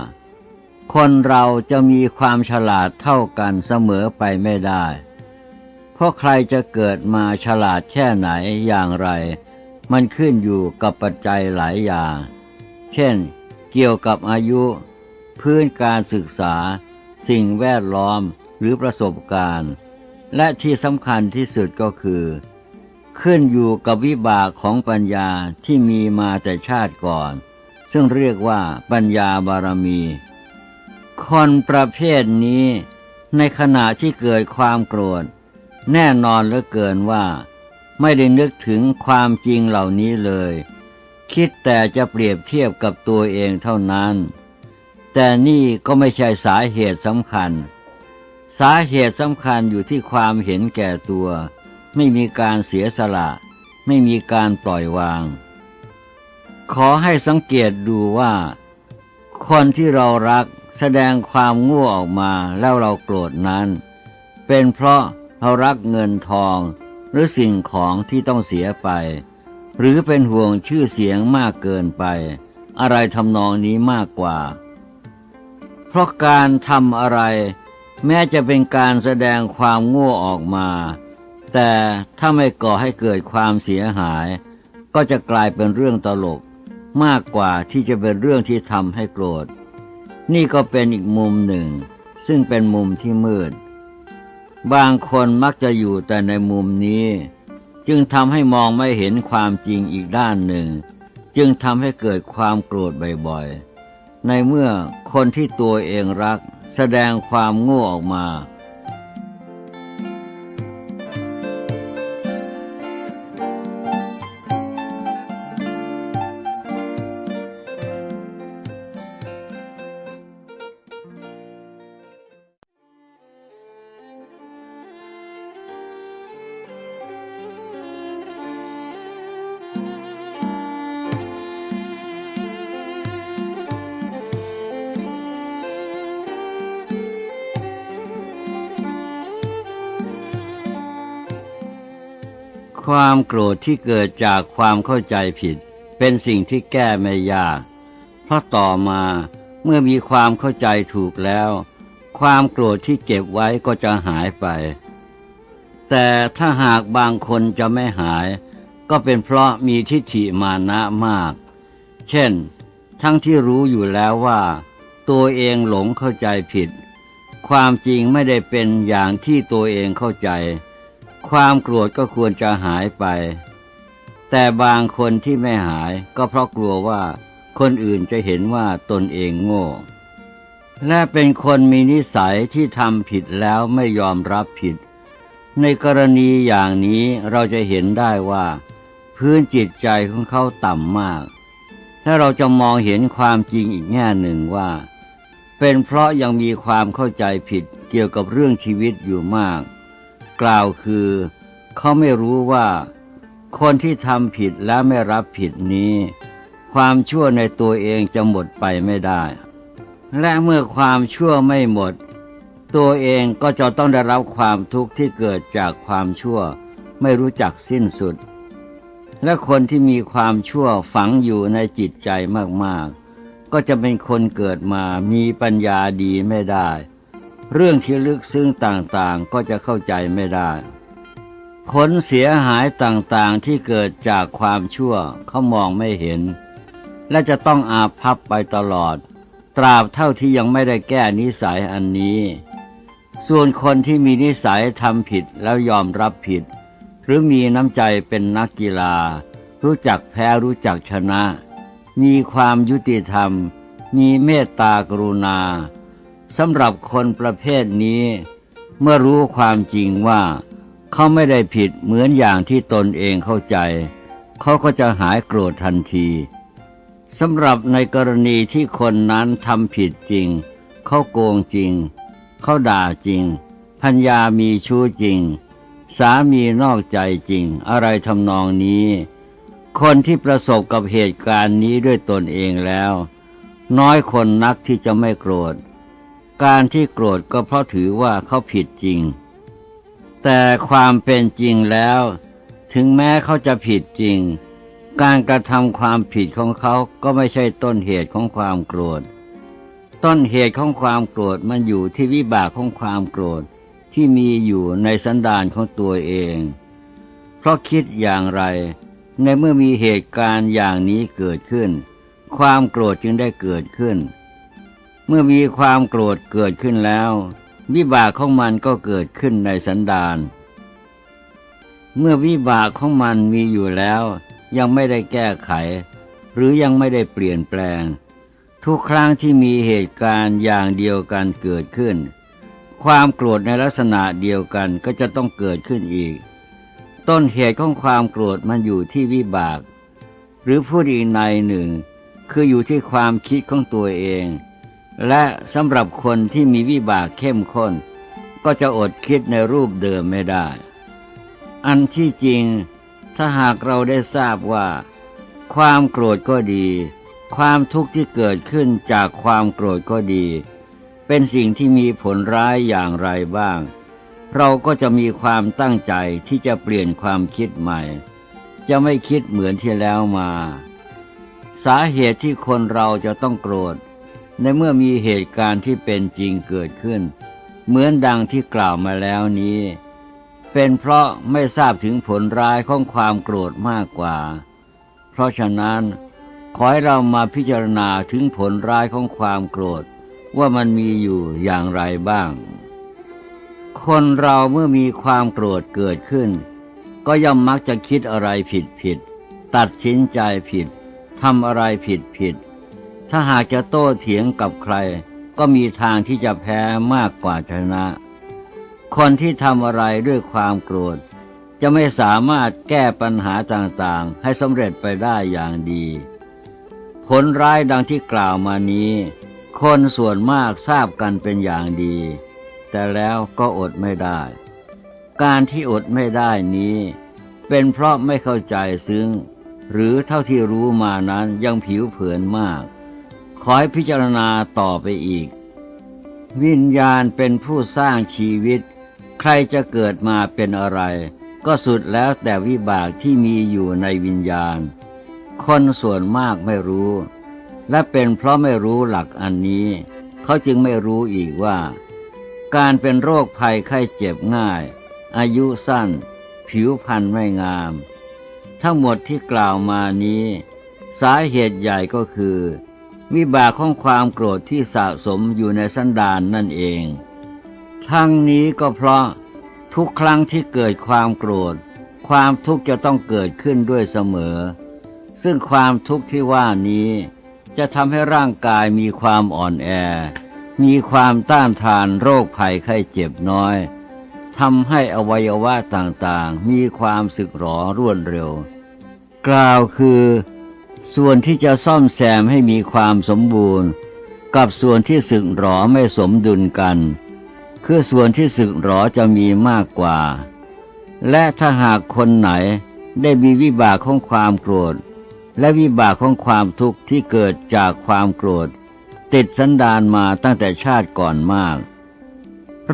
คนเราจะมีความฉลาดเท่ากันเสมอไปไม่ได้ เพราะใครจะเกิดมาฉลาดแค่ไหนอย่างไร มันขึ้นอยู่กับปัจจัยหลายอย่าง เช่น เกี่ยวกับอายุ พื้นการศึกษา สิ่งแวดล้อมหรือประสบการณ์ และที่สำคัญที่สุดก็คือ ขึ้นอยู่กับวิบากของปัญญาที่มีมาแต่ชาติก่อน ซึ่งเรียกว่าปัญญาบารมี คนประเภทนี้ในขณะที่เกิดความโกรธ แน่นอนเหลือเกินว่า ไม่ได้นึกถึงความจริงเหล่านี้เลย คิดแต่จะเปรียบเทียบกับตัวเองเท่านั้น แต่นี่ก็ไม่ใช่สาเหตุสำคัญ สาเหตุสำคัญอยู่ที่ความเห็นแก่ตัว ไม่มีการเสียสละ ไม่มีการปล่อยวาง ขอให้สังเกตดูว่า คนที่เรารักแสดงความง่วออกมาแล้วเราโกรธนั้น เป็นเพราะเรารักเงินทอง หรือสิ่งของที่ต้องเสียไป หรือเป็นห่วงชื่อเสียงมากเกินไป อะไรทำนองนี้มากกว่า เพราะการทำอะไร แม้จะเป็นการแสดงความโง่ออกมา แต่ถ้าไม่ก่อให้เกิดความเสียหาย ก็จะกลายเป็นเรื่องตลก มากกว่าที่จะเป็นเรื่องที่ทำให้โกรธ นี่ก็เป็นอีกมุมหนึ่ง ซึ่งเป็นมุมที่มืด บางคนมักจะอยู่แต่ในมุมนี้ จึงทำให้มองไม่เห็นความจริงอีกด้านหนึ่ง จึงทำให้เกิดความโกรธบ่อยๆ ในเมื่อคนที่ตัวเองรัก แสดงความโง่ออกมา ความโกรธที่เกิดจากความเข้าใจผิด เป็นสิ่งที่แก้ไม่ยาก เพราะต่อมาเมื่อมีความเข้าใจถูกแล้ว ความโกรธที่เก็บไว้ก็จะหายไป แต่ถ้าหากบางคนจะไม่หาย ก็เป็นเพราะมีทิฏฐิมานะมาก เช่น ทั้งที่รู้อยู่แล้วว่า ตัวเองหลงเข้าใจผิด ความจริงไม่ได้เป็นอย่างที่ตัวเองเข้าใจ ความโกรธก็ควรจะหายไป แต่บางคนที่ไม่หายก็เพราะกลัวว่าคนอื่นจะเห็นว่าตนเองโง่ และเป็นคนมีนิสัยที่ทำผิดแล้วไม่ยอมรับผิด ในกรณีอย่างนี้เราจะเห็นได้ว่า พื้นจิตใจของเขาต่ำมากถ้าเราจะมองเห็นความจริงอีกแง่หนึ่งว่า เป็นเพราะยังมีความเข้าใจผิดเกี่ยวกับเรื่องชีวิตอยู่มาก กล่าวคือ เขาไม่รู้ว่า คนที่ทำผิดและไม่รับผิดนี้ ความชั่วในตัวเองจะหมดไปไม่ได้ และเมื่อความชั่วไม่หมด ตัวเองก็จะต้องได้รับความทุกข์ที่เกิดจากความชั่ว ไม่รู้จักสิ้นสุด และคนที่มีความชั่วฝังอยู่ในจิตใจมากๆ ก็จะเป็นคนเกิดมามีปัญญาดีไม่ได้ เรื่องที่ลึกซึ้งต่างๆก็จะเข้าใจไม่ได้ ผลเสียหายต่างๆที่เกิดจากความชั่วเขามองไม่เห็น และจะต้องอาภัพไปตลอด ตราบเท่าที่ยังไม่ได้แก้นิสัยอันนี้ ส่วนคนที่มีนิสัยทำผิดแล้วยอมรับผิด หรือมีน้ำใจเป็นนักกีฬา รู้จักแพ้รู้จักชนะ มีความยุติธรรม มีเมตตากรุณา สำหรับคนประเภทนี้ เมื่อรู้ความจริงว่า เขาไม่ได้ผิดเหมือนอย่างที่ตนเองเข้าใจ เขาก็จะหายโกรธทันทีสำหรับในกรณีที่คนนั้นทำผิดจริง เขาโกงจริง เขาด่าจริงพัญญามีชู้จริง สามีนอกใจจริง อะไรทำนองนี้ คนที่ประสบกับเหตุการณ์นี้ด้วยตนเองแล้ว น้อยคนนักที่จะไม่โกรธ การที่โกรธก็เพราะถือว่าเขาผิดจริง แต่ความเป็นจริงแล้ว ถึงแม้เขาจะผิดจริง การกระทำความผิดของเขาก็ไม่ใช่ต้นเหตุของความโกรธ ต้นเหตุของความโกรธมันอยู่ที่วิบากของความโกรธที่มีอยู่ในสันดานของตัวเอง เพราะคิดอย่างไร ในเมื่อมีเหตุการณ์อย่างนี้เกิดขึ้น ความโกรธจึงได้เกิดขึ้น เมื่อมีความโกรธเกิดขึ้นแล้ว วิบากของมันก็เกิดขึ้นในสันดานเมื่อวิบากของมันมีอยู่แล้ว ยังไม่ได้แก้ไข หรือยังไม่ได้เปลี่ยนแปลง ทุกครั้งที่มีเหตุการณ์อย่างเดียวกันเกิดขึ้น ความโกรธในลักษณะเดียวกันก็จะต้องเกิดขึ้นอีก ต้นเหตุของความโกรธมันอยู่ที่วิบาก หรือพูดอีกในหนึ่ง คืออยู่ที่ความคิดของตัวเอง และสำหรับคนที่มีวิบากเข้มข้น ก็จะอดคิดในรูปเดิมไม่ได้ อันที่จริง ถ้าหากเราได้ทราบว่า ความโกรธก็ดี ความทุกข์ที่เกิดขึ้นจากความโกรธก็ดี เป็นสิ่งที่มีผลร้ายอย่างไรบ้าง เราก็จะมีความตั้งใจที่จะเปลี่ยนความคิดใหม่ จะไม่คิดเหมือนที่แล้วมา สาเหตุที่คนเราจะต้องโกรธ ในเมื่อมีเหตุการณ์ที่เป็นจริงเกิดขึ้น เหมือนดังที่กล่าวมาแล้วนี้ เป็นเพราะไม่ทราบถึงผลร้ายของความโกรธมากกว่า เพราะฉะนั้น ขอให้เรามาพิจารณาถึงผลร้ายของความโกรธ ว่ามันมีอยู่อย่างไรบ้าง คนเราเมื่อมีความโกรธเกิดขึ้น ก็ย่อมมักจะคิดอะไรผิดผิด ตัดสินใจผิดทำอะไรผิดผิด ถ้าหากจะโต้เถียงกับใคร ก็มีทางที่จะแพ้มากกว่าชนะ คนที่ทำอะไรด้วยความโกรธ จะไม่สามารถแก้ปัญหาต่างๆ ให้สำเร็จไปได้อย่างดี ผลร้ายดังที่กล่าวมานี้ คนส่วนมากทราบกันเป็นอย่างดี แต่แล้วก็อดไม่ได้ การที่อดไม่ได้นี้ เป็นเพราะไม่เข้าใจซึ้ง หรือเท่าที่รู้มานั้นยังผิวเผินมาก ขอให้พิจารณาต่อไปอีก วิญญาณเป็นผู้สร้างชีวิต ใครจะเกิดมาเป็นอะไร ก็สุดแล้วแต่วิบากที่มีอยู่ในวิญญาณ คนส่วนมากไม่รู้ และเป็นเพราะไม่รู้หลักอันนี้ เขาจึงไม่รู้อีกว่า การเป็นโรคภัยไข้เจ็บง่าย อายุสั้น ผิวพรรณไม่งาม ทั้งหมดที่กล่าวมานี้ สาเหตุใหญ่ก็คือ วิบากของความโกรธที่สะสมอยู่ในสันดานนั่นเอง ทั้งนี้ก็เพราะทุกครั้งที่เกิดความโกรธ ความทุกข์จะต้องเกิดขึ้นด้วยเสมอ ซึ่งความทุกข์ที่ว่านี้จะทำให้ร่างกายมีความอ่อนแอ มีความต้านทานโรคภัยไข้เจ็บน้อยทำให้อวัยวะต่างๆ มีความสึกหรอรวดเร็ว กล่าวคือ ส่วนที่จะซ่อมแซมให้มีความสมบูรณ์ กับส่วนที่สึกหรอไม่สมดุลกัน คือส่วนที่สึกหรอจะมีมากกว่า และถ้าหากคนไหนได้มีวิบากของความโกรธ และวิบากของความทุกข์ที่เกิดจากความโกรธ ติดสันดานมาตั้งแต่ชาติก่อนมาก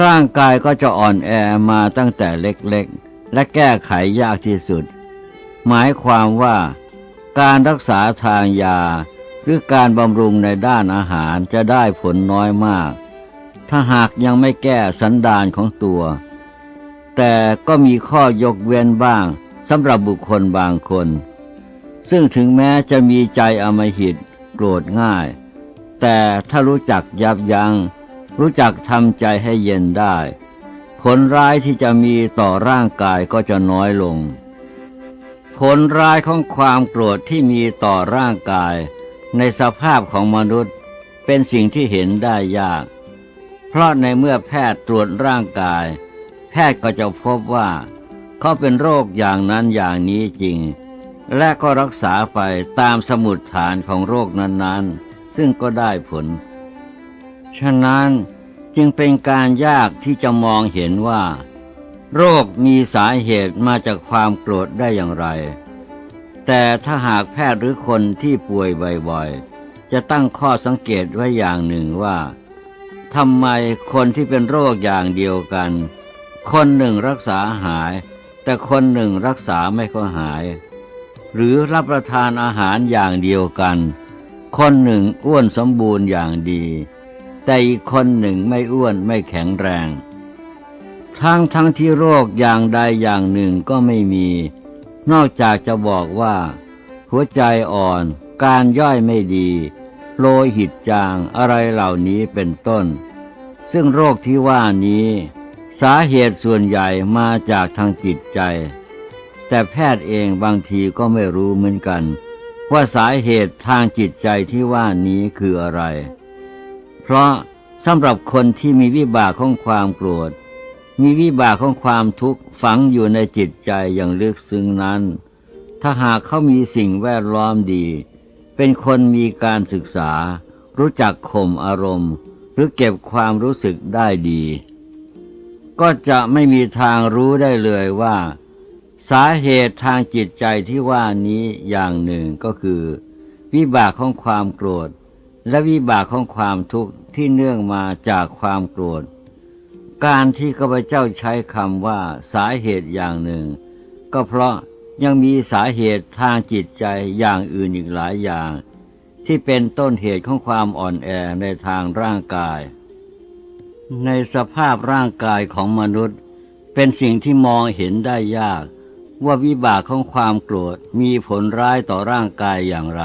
ร่างกายก็จะอ่อนแอมาตั้งแต่เล็กๆ และแก้ไขยากที่สุด หมายความว่า การรักษาทางยา หรือการบำรุงในด้านอาหารจะได้ผลน้อยมาก ถ้าหากยังไม่แก้สันดานของตัว แต่ก็มีข้อยกเว้นบ้างสำหรับบุคคลบางคน ซึ่งถึงแม้จะมีใจอมหิตโกรธง่าย แต่ถ้ารู้จักยับยัง้งรู้จักทำใจให้เย็นได้ ผลร้ายที่จะมีต่อร่างกายก็จะน้อยลง ลร้ายของความโกรธที่มีต่อร่างกาย ในสภาพของมนุษย์เป็นสิ่งที่เห็นได้ยาก เพราะในเมื่อแพทย์ตรวจร่างกาย แพทย์ก็จะพบว่า เขาเป็นโรคอย่างนั้นอย่างนี้จริง และก็รักษาไปตามสมุดฐานของโรคนั้นๆ ซึ่งก็ได้ผล ฉะนั้นจึงเป็นการยากที่จะมองเห็นว่า โรคมีสาเหตุมาจากความโกรธได้อย่างไร แต่ถ้าหากแพทย์หรือคนที่ป่วยบ่อยๆ จะตั้งข้อสังเกตไว้อย่างหนึ่งว่าทำไมคนที่เป็นโรคอย่างเดียวกัน คนหนึ่งรักษาหาย แต่คนหนึ่งรักษาไม่ก็หาย หรือรับประทานอาหารอย่างเดียวกัน คนหนึ่งอ้วนสมบูรณ์อย่างดี แต่อีกคนหนึ่งไม่อ้วนไม่แข็งแรง ทั้งทั้งที่โรคอย่างใดอย่างหนึ่งก็ไม่มี นอกจากจะบอกว่า หัวใจอ่อน การย่อยไม่ดี โลหิตจางอะไรเหล่านี้เป็นต้น ซึ่งโรคที่ว่านี้ สาเหตุส่วนใหญ่มาจากทางจิตใจ แต่แพทย์เองบางทีก็ไม่รู้เหมือนกัน ว่าสาเหตุทางจิตใจที่ว่านี้คืออะไร เพราะสำหรับคนที่มีวิบากของความโกรธ มีวิบากของความทุกข์ฝังอยู่ในจิตใจอย่างลึกซึ้งนั้น ถ้าหากเขามีสิ่งแวดล้อมดี เป็นคนมีการศึกษา รู้จักข่มอารมณ์ หรือเก็บความรู้สึกได้ดี ก็จะไม่มีทางรู้ได้เลยว่า สาเหตุทางจิตใจที่ว่านี้อย่างหนึ่งก็คือ วิบากของความโกรธ และวิบากของความทุกข์ที่เนื่องมาจากความโกรธ การที่ข้าพเจ้าใช้คำว่าสาเหตุอย่างหนึ่ง ก็เพราะยังมีสาเหตุทางจิตใจอย่างอื่นอีกหลายอย่าง ที่เป็นต้นเหตุของความอ่อนแอในทางร่างกาย ในสภาพร่างกายของมนุษย์ เป็นสิ่งที่มองเห็นได้ยาก ว่าวิบากของความโกรธมีผลร้ายต่อร่างกายอย่างไร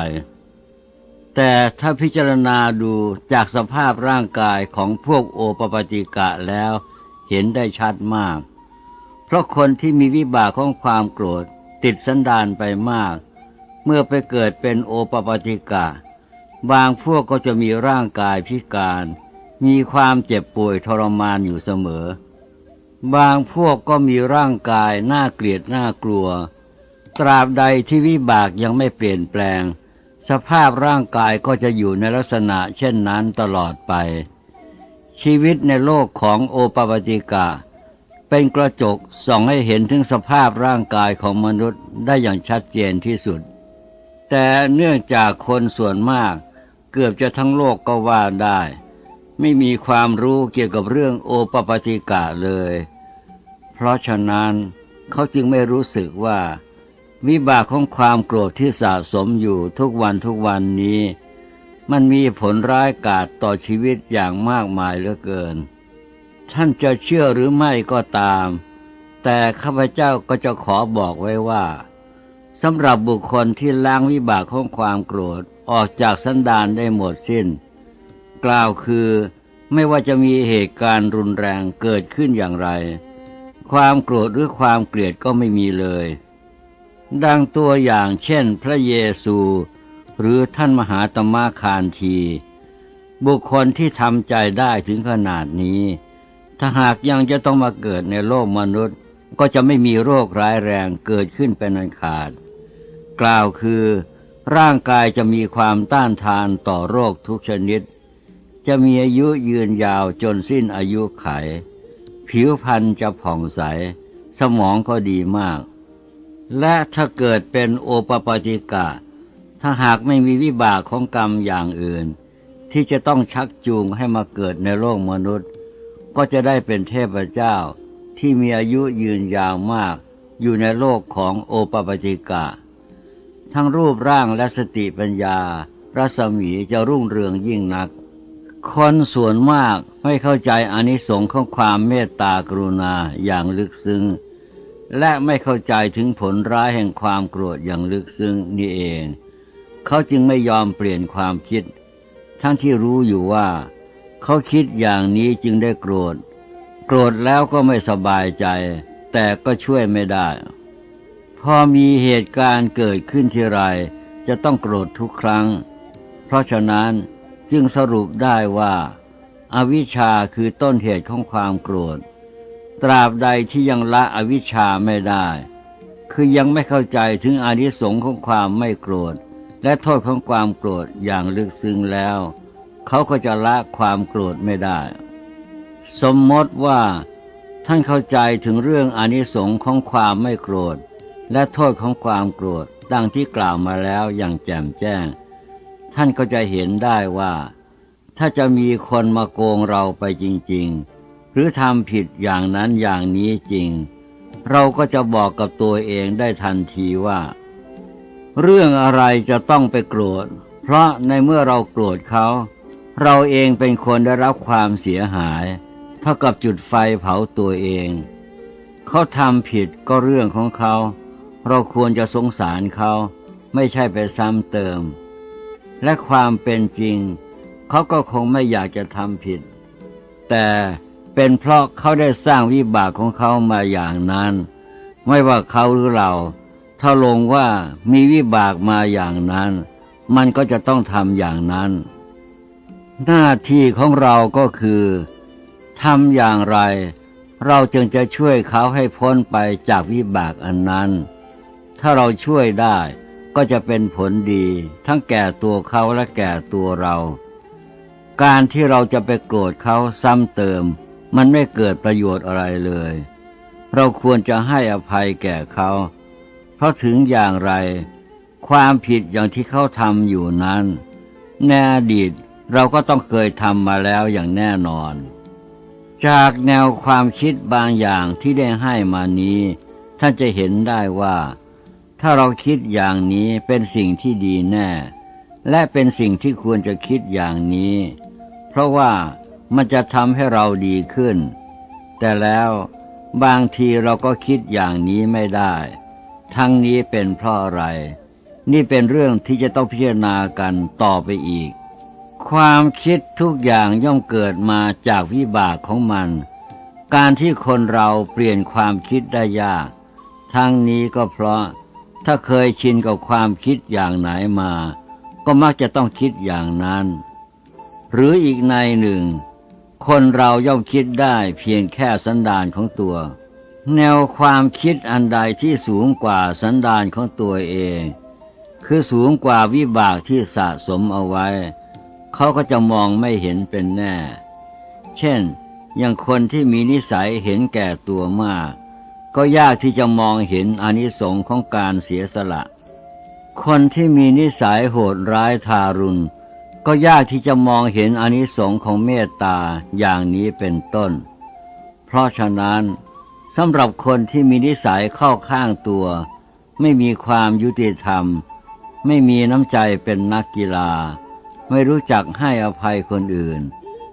แต่ถ้าพิจารณาดูจากสภาพร่างกายของพวกโอปปติกะแล้ว เห็นได้ชัดมาก เพราะคนที่มีวิบากของความโกรธติดสันดานไปมาก เมื่อไปเกิดเป็นโอปปติกะ บางพวกก็จะมีร่างกายพิการ มีความเจ็บป่วยทรมานอยู่เสมอ บางพวกก็มีร่างกายน่าเกลียดน่ากลัว ตราบใดที่วิบากยังไม่เปลี่ยนแปลง สภาพร่างกายก็จะอยู่ในลักษณะเช่นนั้นตลอดไป ชีวิตในโลกของโอปปติกา เป็นกระจกส่องให้เห็นถึงสภาพร่างกายของมนุษย์ได้อย่างชัดเจนที่สุด แต่เนื่องจากคนส่วนมากเกือบจะทั้งโลกก็ว่าได้ ไม่มีความรู้เกี่ยวกับเรื่องโอปปติกะเลย เพราะฉะนั้นเขาจึงไม่รู้สึกว่า วิบากของความโกรธที่สะสมอยู่ทุกวันทุกวันนี้ มันมีผลร้ายกาจต่อชีวิตอย่างมากมายเหลือเกิน ท่านจะเชื่อหรือไม่ก็ตาม แต่ข้าพเจ้าก็จะขอบอกไว้ว่าสำหรับบุคคลที่ล้างวิบากของความโกรธออกจากสันดานได้หมดสิ้น กล่าวคือไม่ว่าจะมีเหตุการณ์รุนแรงเกิดขึ้นอย่างไร ความโกรธหรือความเกลียดก็ไม่มีเลย ดังตัวอย่างเช่นพระเยซู หรือท่านมหาตมะคานที บุคคลที่ทำใจได้ถึงขนาดนี้ ถ้าหากยังจะต้องมาเกิดในโลกมนุษย์ ก็จะไม่มีโรคร้ายแรงเกิดขึ้นเป็นอันขาด กล่าวคือ ร่างกายจะมีความต้านทานต่อโรคทุกชนิด จะมีอายุยืนยาวจนสิ้นอายุไข ผิวพรรณจะผ่องใส สมองก็ดีมาก และถ้าเกิดเป็นโอปปติกะ ถ้าหากไม่มีวิบากของกรรมอย่างอื่น ที่จะต้องชักจูงให้มาเกิดในโลกมนุษย์ ก็จะได้เป็นเทพเจ้าที่มีอายุยืนยาวมาก อยู่ในโลกของโอปปติกะ ทั้งรูปร่างและสติปัญญา รัศมีจะรุ่งเรืองยิ่งนัก คนส่วนมากไม่เข้าใจอนิสงค์ของความเมตตากรุณาอย่างลึกซึ้งและไม่เข้าใจถึงผลร้ายแห่งความโกรธอย่างลึกซึ้งนี่เอง เขาจึงไม่ยอมเปลี่ยนความคิด ทั้งที่รู้อยู่ว่า เขาคิดอย่างนี้จึงได้โกรธ โกรธแล้วก็ไม่สบายใจ แต่ก็ช่วยไม่ได้ พอมีเหตุการณ์เกิดขึ้นที่ไร จะต้องโกรธทุกครั้ง เพราะฉะนั้นจึงสรุปได้ว่าอาวิชชาคือต้นเหตุของความโกรธ ตราบใดที่ยังละอวิชชาไม่ได้ คือยังไม่เข้าใจถึงอนิสงค์ของความไม่โกรธ และโทษของความโกรธอย่างลึกซึ้งแล้ว เขาก็จะละความโกรธไม่ได้ สมมติว่าท่านเข้าใจถึงเรื่องอนิสงค์ของความไม่โกรธ และโทษของความโกรธดังที่กล่าวมาแล้วอย่างแจ่มแจ้ง ท่านก็จะเห็นได้ว่า ถ้าจะมีคนมาโกงเราไปจริง ๆ หรือทำผิดอย่างนั้นอย่างนี้จริง เราก็จะบอกกับตัวเองได้ทันทีว่า เรื่องอะไรจะต้องไปโกรธ เพราะในเมื่อเราโกรธเขา เราเองเป็นคนได้รับความเสียหาย เท่ากับจุดไฟเผาตัวเอง เขาทำผิดก็เรื่องของเขา เราควรจะสงสารเขา ไม่ใช่ไปซ้ำเติม และความเป็นจริง เขาก็คงไม่อยากจะทำผิด แต่เป็นเพราะเขาได้สร้างวิบากของเขามาอย่างนั้น ไม่ว่าเขาหรือเรา ถ้าลงว่ามีวิบากมาอย่างนั้น มันก็จะต้องทำอย่างนั้น หน้าที่ของเราก็คือทำอย่างไร เราจึงจะช่วยเขาให้พ้นไปจากวิบากอันนั้น ถ้าเราช่วยได้ก็จะเป็นผลดี ทั้งแก่ตัวเขาและแก่ตัวเรา การที่เราจะไปโกรธเขาซ้ำเติม มันไม่เกิดประโยชน์อะไรเลย เราควรจะให้อภัยแก่เขา เพราะถึงอย่างไร ความผิดอย่างที่เขาทำอยู่นั้นในอดีตเราก็ต้องเคยทำมาแล้วอย่างแน่นอน จากแนวความคิดบางอย่างที่ได้ให้มานี้ ท่านจะเห็นได้ว่า ถ้าเราคิดอย่างนี้เป็นสิ่งที่ดีแน่ และเป็นสิ่งที่ควรจะคิดอย่างนี้ เพราะว่ามันจะทำให้เราดีขึ้น แต่แล้วบางทีเราก็คิดอย่างนี้ไม่ได้ ทั้งนี้เป็นเพราะอะไร นี่เป็นเรื่องที่จะต้องพิจารณากันต่อไปอีก ความคิดทุกอย่างย่อมเกิดมาจากวิบากของมัน การที่คนเราเปลี่ยนความคิดได้ยาก ทั้งนี้ก็เพราะถ้าเคยชินกับความคิดอย่างไหนมา ก็มักจะต้องคิดอย่างนั้น หรืออีกในหนึ่ง คนเราย่อมคิดได้เพียงแค่สันดานของตัว แนวความคิดอันใดที่สูงกว่าสันดานของตัวเอง คือสูงกว่าวิบากที่สะสมเอาไว้ เขาก็จะมองไม่เห็นเป็นแน่ เช่น อย่างคนที่มีนิสัยเห็นแก่ตัวมาก ก็ยากที่จะมองเห็นอนิสงค์ของการเสียสละ คนที่มีนิสัยโหดร้ายทารุณ ก็ยากที่จะมองเห็นอนิสงค์ของเมตตาอย่างนี้เป็นต้น เพราะฉะนั้น สำหรับคนที่มีนิสัยเข้าข้างตัว ไม่มีความยุติธรรม ไม่มีน้ำใจเป็นนักกีฬา ไม่รู้จักให้อภัยคนอื่น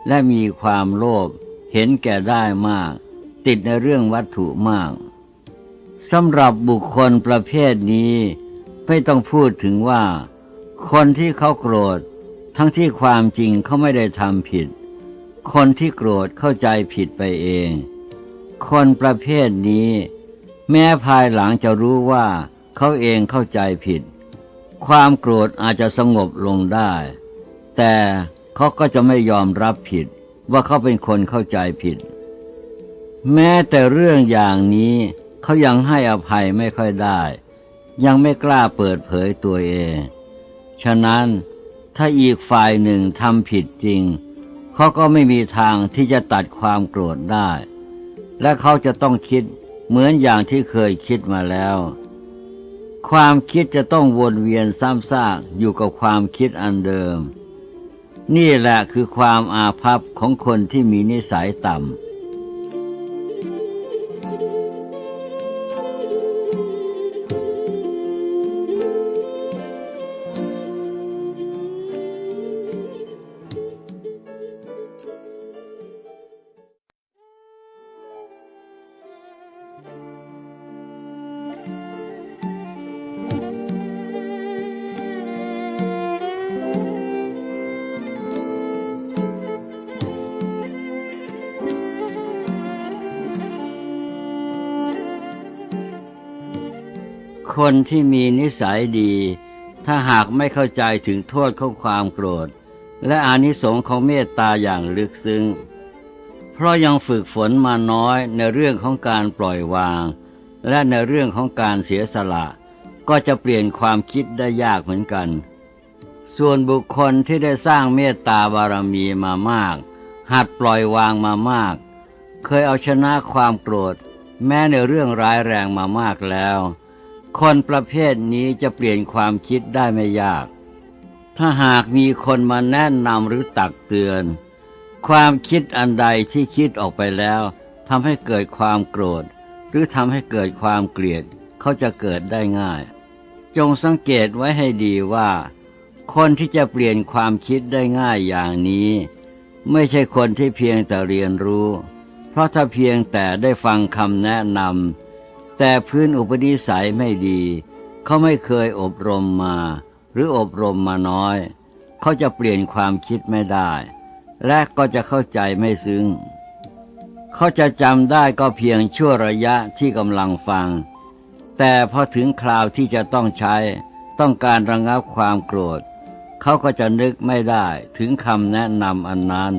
และมีความโลภเห็นแก่ได้มาก ติดในเรื่องวัตถุมากสำหรับบุคคลประเภทนี้ ไม่ต้องพูดถึงว่า คนที่เขาโกรธ ทั้งที่ความจริงเขาไม่ได้ทำผิด คนที่โกรธเข้าใจผิดไปเอง คนประเภทนี้ แม้ภายหลังจะรู้ว่าเขาเองเข้าใจผิด ความโกรธอาจจะสงบลงได้ แต่เขาก็จะไม่ยอมรับผิดว่าเขาเป็นคนเข้าใจผิด แม้แต่เรื่องอย่างนี้เขายังให้อภัยไม่ค่อยได้ ยังไม่กล้าเปิดเผยตัวเอง ฉะนั้นถ้าอีกฝ่ายหนึ่งทำผิดจริง เขาก็ไม่มีทางที่จะตัดความโกรธได้ และเขาจะต้องคิดเหมือนอย่างที่เคยคิดมาแล้ว ความคิดจะต้องวนเวียนซ้ำซากอยู่กับความคิดอันเดิม นี่แหละคือความอาภัพของคนที่มีนิสัยต่ำ คนที่มีนิสัยดี ถ้าหากไม่เข้าใจถึงโทษของความโกรธ และอานิสงส์ของเมตตาอย่างลึกซึ้ง เพราะยังฝึกฝนมาน้อยในเรื่องของการปล่อยวาง และในเรื่องของการเสียสละ ก็จะเปลี่ยนความคิดได้ยากเหมือนกัน ส่วนบุคคลที่ได้สร้างเมตตาบารมีมามาก หัดปล่อยวางมามาก เคยเอาชนะความโกรธ แม้ในเรื่องร้ายแรงมามากแล้ว คนประเภทนี้จะเปลี่ยนความคิดได้ไม่ยาก ถ้าหากมีคนมาแนะนำหรือตักเตือน ความคิดอันใดที่คิดออกไปแล้วทำให้เกิดความโกรธ หรือทำให้เกิดความเกลียดเขาจะเกิดได้ง่าย จงสังเกตไว้ให้ดีว่า คนที่จะเปลี่ยนความคิดได้ง่ายอย่างนี้ ไม่ใช่คนที่เพียงแต่เรียนรู้ เพราะถ้าเพียงแต่ได้ฟังคำแนะนำ แต่พื้นอุปนิสัยไม่ดี เขาไม่เคยอบรมมา หรืออบรมมาน้อย เขาจะเปลี่ยนความคิดไม่ได้ และก็จะเข้าใจไม่ซึ้ง เขาจะจำได้ก็เพียงชั่วระยะที่กำลังฟัง แต่พอถึงคราวที่จะต้องใช้ ต้องการระงับความโกรธ เขาก็จะนึกไม่ได้ถึงคำแนะนำอันนั้น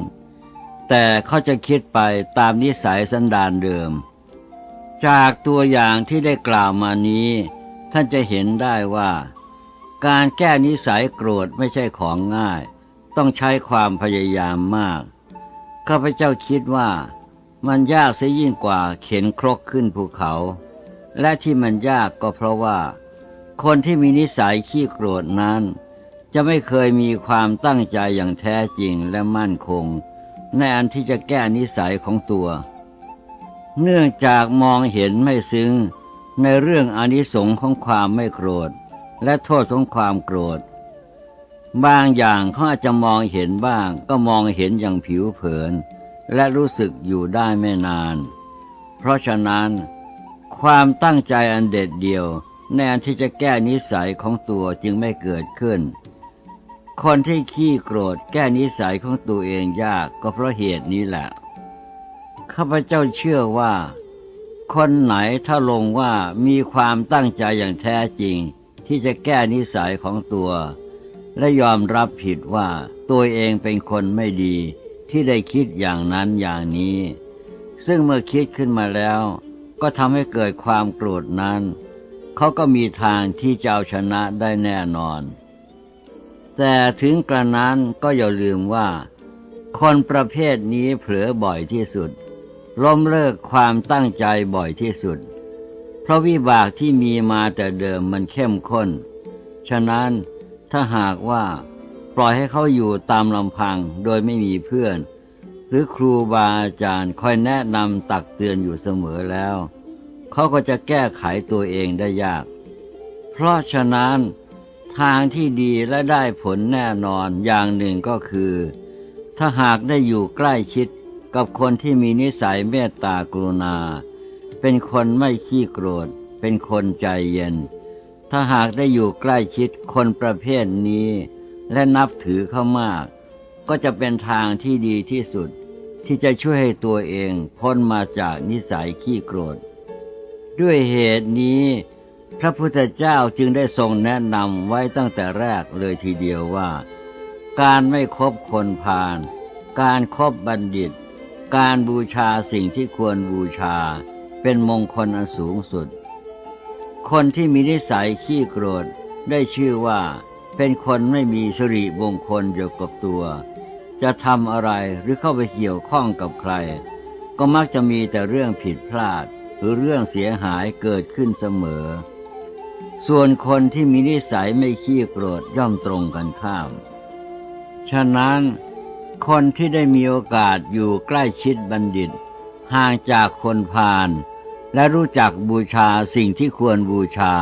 แต่เขาจะคิดไปตามนิสัยสันดานเดิม จากตัวอย่างที่ได้กล่าวมานี้ ท่านจะเห็นได้ว่า การแก้นิสัยโกรธไม่ใช่ของง่าย ต้องใช้ความพยายามมาก ข้าพเจ้าคิดว่ามันยากเสียยิ่งกว่าเข็นครกขึ้นภูเขา และที่มันยากก็เพราะว่า คนที่มีนิสัยขี้โกรธนั้น จะไม่เคยมีความตั้งใจอย่างแท้จริงและมั่นคง ในอันที่จะแก้นิสัยของตัว เนื่องจากมองเห็นไม่ซึ้งในเรื่องอนิสงค์ของความไม่โกรธ และโทษของความโกรธ บางอย่างเขาอาจจะมองเห็นบ้างก็มองเห็นอย่างผิวเผิน และรู้สึกอยู่ได้ไม่นาน เพราะฉะนั้น ความตั้งใจอันเด็ดเดียวในอันที่จะแก้นิสัยของตัวจึงไม่เกิดขึ้น คนที่ขี้โกรธแก้นิสัยของตัวเองยากก็เพราะเหตุนี้แหละ ข้าพเจ้าเชื่อว่า คนไหนถ้าลงว่ามีความตั้งใจอย่างแท้จริง ที่จะแก้นิสัยของตัว และยอมรับผิดว่าตัวเองเป็นคนไม่ดีที่ได้คิดอย่างนั้นอย่างนี้ ซึ่งเมื่อคิดขึ้นมาแล้ว ก็ทำให้เกิดความโกรธนั้น เขาก็มีทางที่จะเอาชนะได้แน่นอน แต่ถึงกระนั้นก็อย่าลืมว่า คนประเภทนี้เผลอบ่อยที่สุด ล้มเลิกความตั้งใจบ่อยที่สุด เพราะวิบากที่มีมาแต่เดิมมันเข้มข้น ฉะนั้นถ้าหากว่าปล่อยให้เขาอยู่ตามลำพังโดยไม่มีเพื่อน หรือครูบาอาจารย์คอยแนะนำตักเตือนอยู่เสมอแล้ว เขาก็จะแก้ไขตัวเองได้ยาก เพราะฉะนั้นทางที่ดีและได้ผลแน่นอนอย่างหนึ่งก็คือ ถ้าหากได้อยู่ใกล้ชิด กับคนที่มีนิสัยเมตตากรุณา เป็นคนไม่ขี้โกรธ เป็นคนใจเย็น ถ้าหากได้อยู่ใกล้ชิดคนประเภทนี้ และนับถือเขามาก ก็จะเป็นทางที่ดีที่สุด ที่จะช่วยให้ตัวเองพ้นมาจากนิสัยขี้โกรธ ด้วยเหตุนี้ พระพุทธเจ้าจึงได้ทรงแนะนำไว้ตั้งแต่แรกเลยทีเดียวว่า การไม่คบคนพาลการครบบัณฑิต การบูชาสิ่งที่ควรบูชาเป็นมงคลอันสูงสุด คนที่มีนิสัยขี้โกรธได้ชื่อว่า เป็นคนไม่มีสิริมงคลอยู่กับตัว จะทำอะไรหรือเข้าไปเกี่ยวข้องกับใคร ก็มักจะมีแต่เรื่องผิดพลาด หรือเรื่องเสียหายเกิดขึ้นเสมอ ส่วนคนที่มีนิสัยไม่ขี้โกรธย่อมตรงกันข้าม ฉะนั้น คนที่ได้มีโอกาสอยู่ใกล้ชิดบัณฑิต ห่างจากคนพาลและรู้จักบูชาสิ่งที่ควรบูชา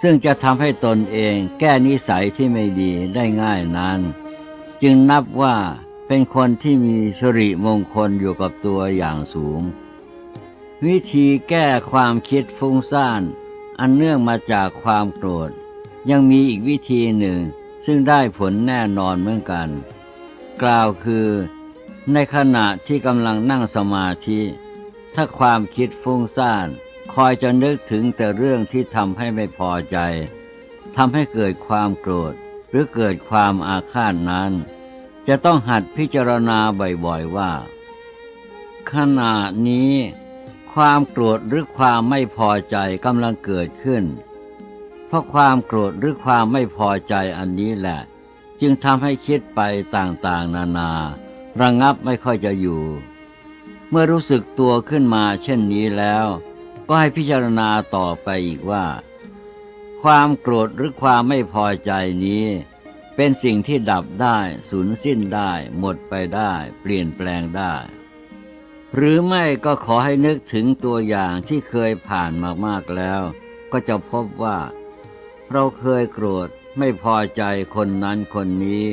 ซึ่งจะทำให้ตนเองแก้นิสัยที่ไม่ดีได้ง่ายนั้น จึงนับว่าเป็นคนที่มีสิริมงคลอยู่กับตัวอย่างสูง วิธีแก้ความคิดฟุ้งซ่าน อันเนื่องมาจากความโกรธ ยังมีอีกวิธีหนึ่ง ซึ่งได้ผลแน่นอนเหมือนกัน กล่าวคือ ในขณะที่กำลังนั่งสมาธิ ถ้าความคิดฟุ้งซ่านคอยจะนึกถึงแต่เรื่องที่ทำให้ไม่พอใจทำให้เกิดความโกรธ หรือเกิดความอาฆาตนั้น จะต้องหัดพิจารณาบ่อยๆว่า ขณะนี้ ความโกรธหรือความไม่พอใจกำลังเกิดขึ้น เพราะความโกรธหรือความไม่พอใจอันนี้แหละ จึงทำให้คิดไปต่างๆ นานา ระงงับไม่ค่อยจะอยู่ เมื่อรู้สึกตัวขึ้นมาเช่นนี้แล้ว ก็ให้พิจารณาต่อไปอีกว่า ความโกรธหรือความไม่พอใจนี้ เป็นสิ่งที่ดับได้สูญสิ้นได้ หมดไปได้ เปลี่ยนแปลงได้ หรือไม่ก็ขอให้นึกถึงตัวอย่างที่เคยผ่านมามากแล้ว ก็จะพบว่า เราเคยโกรธ ไม่พอใจคนนั้นคนนี้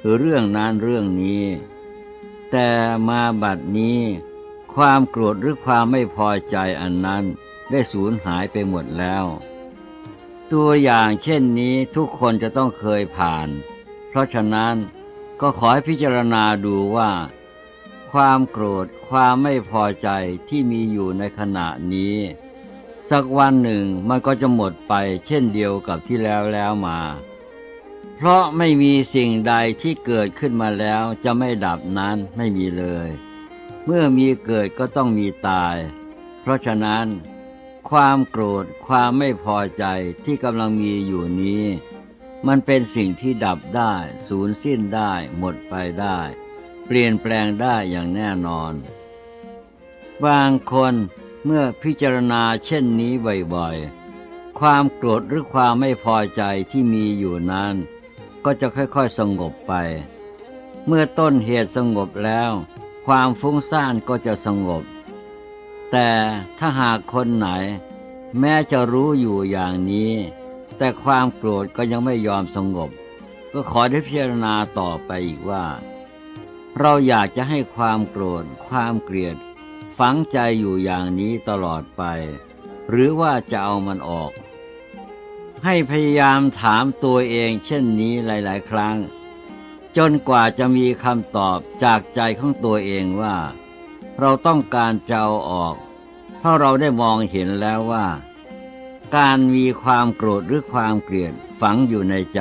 หรือเรื่องนั้นเรื่องนี้ แต่มาบัดนี้ ความโกรธหรือความไม่พอใจอันนั้นได้สูญหายไปหมดแล้ว ตัวอย่างเช่นนี้ทุกคนจะต้องเคยผ่าน เพราะฉะนั้นก็ขอให้พิจารณาดูว่า ความโกรธความไม่พอใจที่มีอยู่ในขณะนี้ สักวันหนึ่งมันก็จะหมดไปเช่นเดียวกับที่แล้วแล้วมา เพราะไม่มีสิ่งใดที่เกิดขึ้นมาแล้วจะไม่ดับนั้นไม่มีเลย เมื่อมีเกิดก็ต้องมีตาย เพราะฉะนั้น ความโกรธความไม่พอใจที่กำลังมีอยู่นี้ มันเป็นสิ่งที่ดับได้ สูญสิ้นได้ หมดไปได้ เปลี่ยนแปลงได้อย่างแน่นอน บางคน เมื่อพิจารณาเช่นนี้บ่อยๆ ความโกรธหรือความไม่พอใจที่มีอยู่นั้น ก็จะค่อยๆสงบไป เมื่อต้นเหตุสงบแล้ว ความฟุ้งซ่านก็จะสงบ แต่ถ้าหากคนไหน แม้จะรู้อยู่อย่างนี้ แต่ความโกรธก็ยังไม่ยอมสงบ ก็ขอได้พิจารณาต่อไปอีกว่า เราอยากจะให้ความโกรธ ความเกลียด ฝังใจอยู่อย่างนี้ตลอดไป หรือว่าจะเอามันออก ให้พยายามถามตัวเองเช่นนี้หลาย ๆ ครั้ง จนกว่าจะมีคำตอบจากใจของตัวเองว่า เราต้องการจะเอาออก เพราะเราได้มองเห็นแล้วว่า การมีความโกรธหรือความเกลียดฝังอยู่ในใจ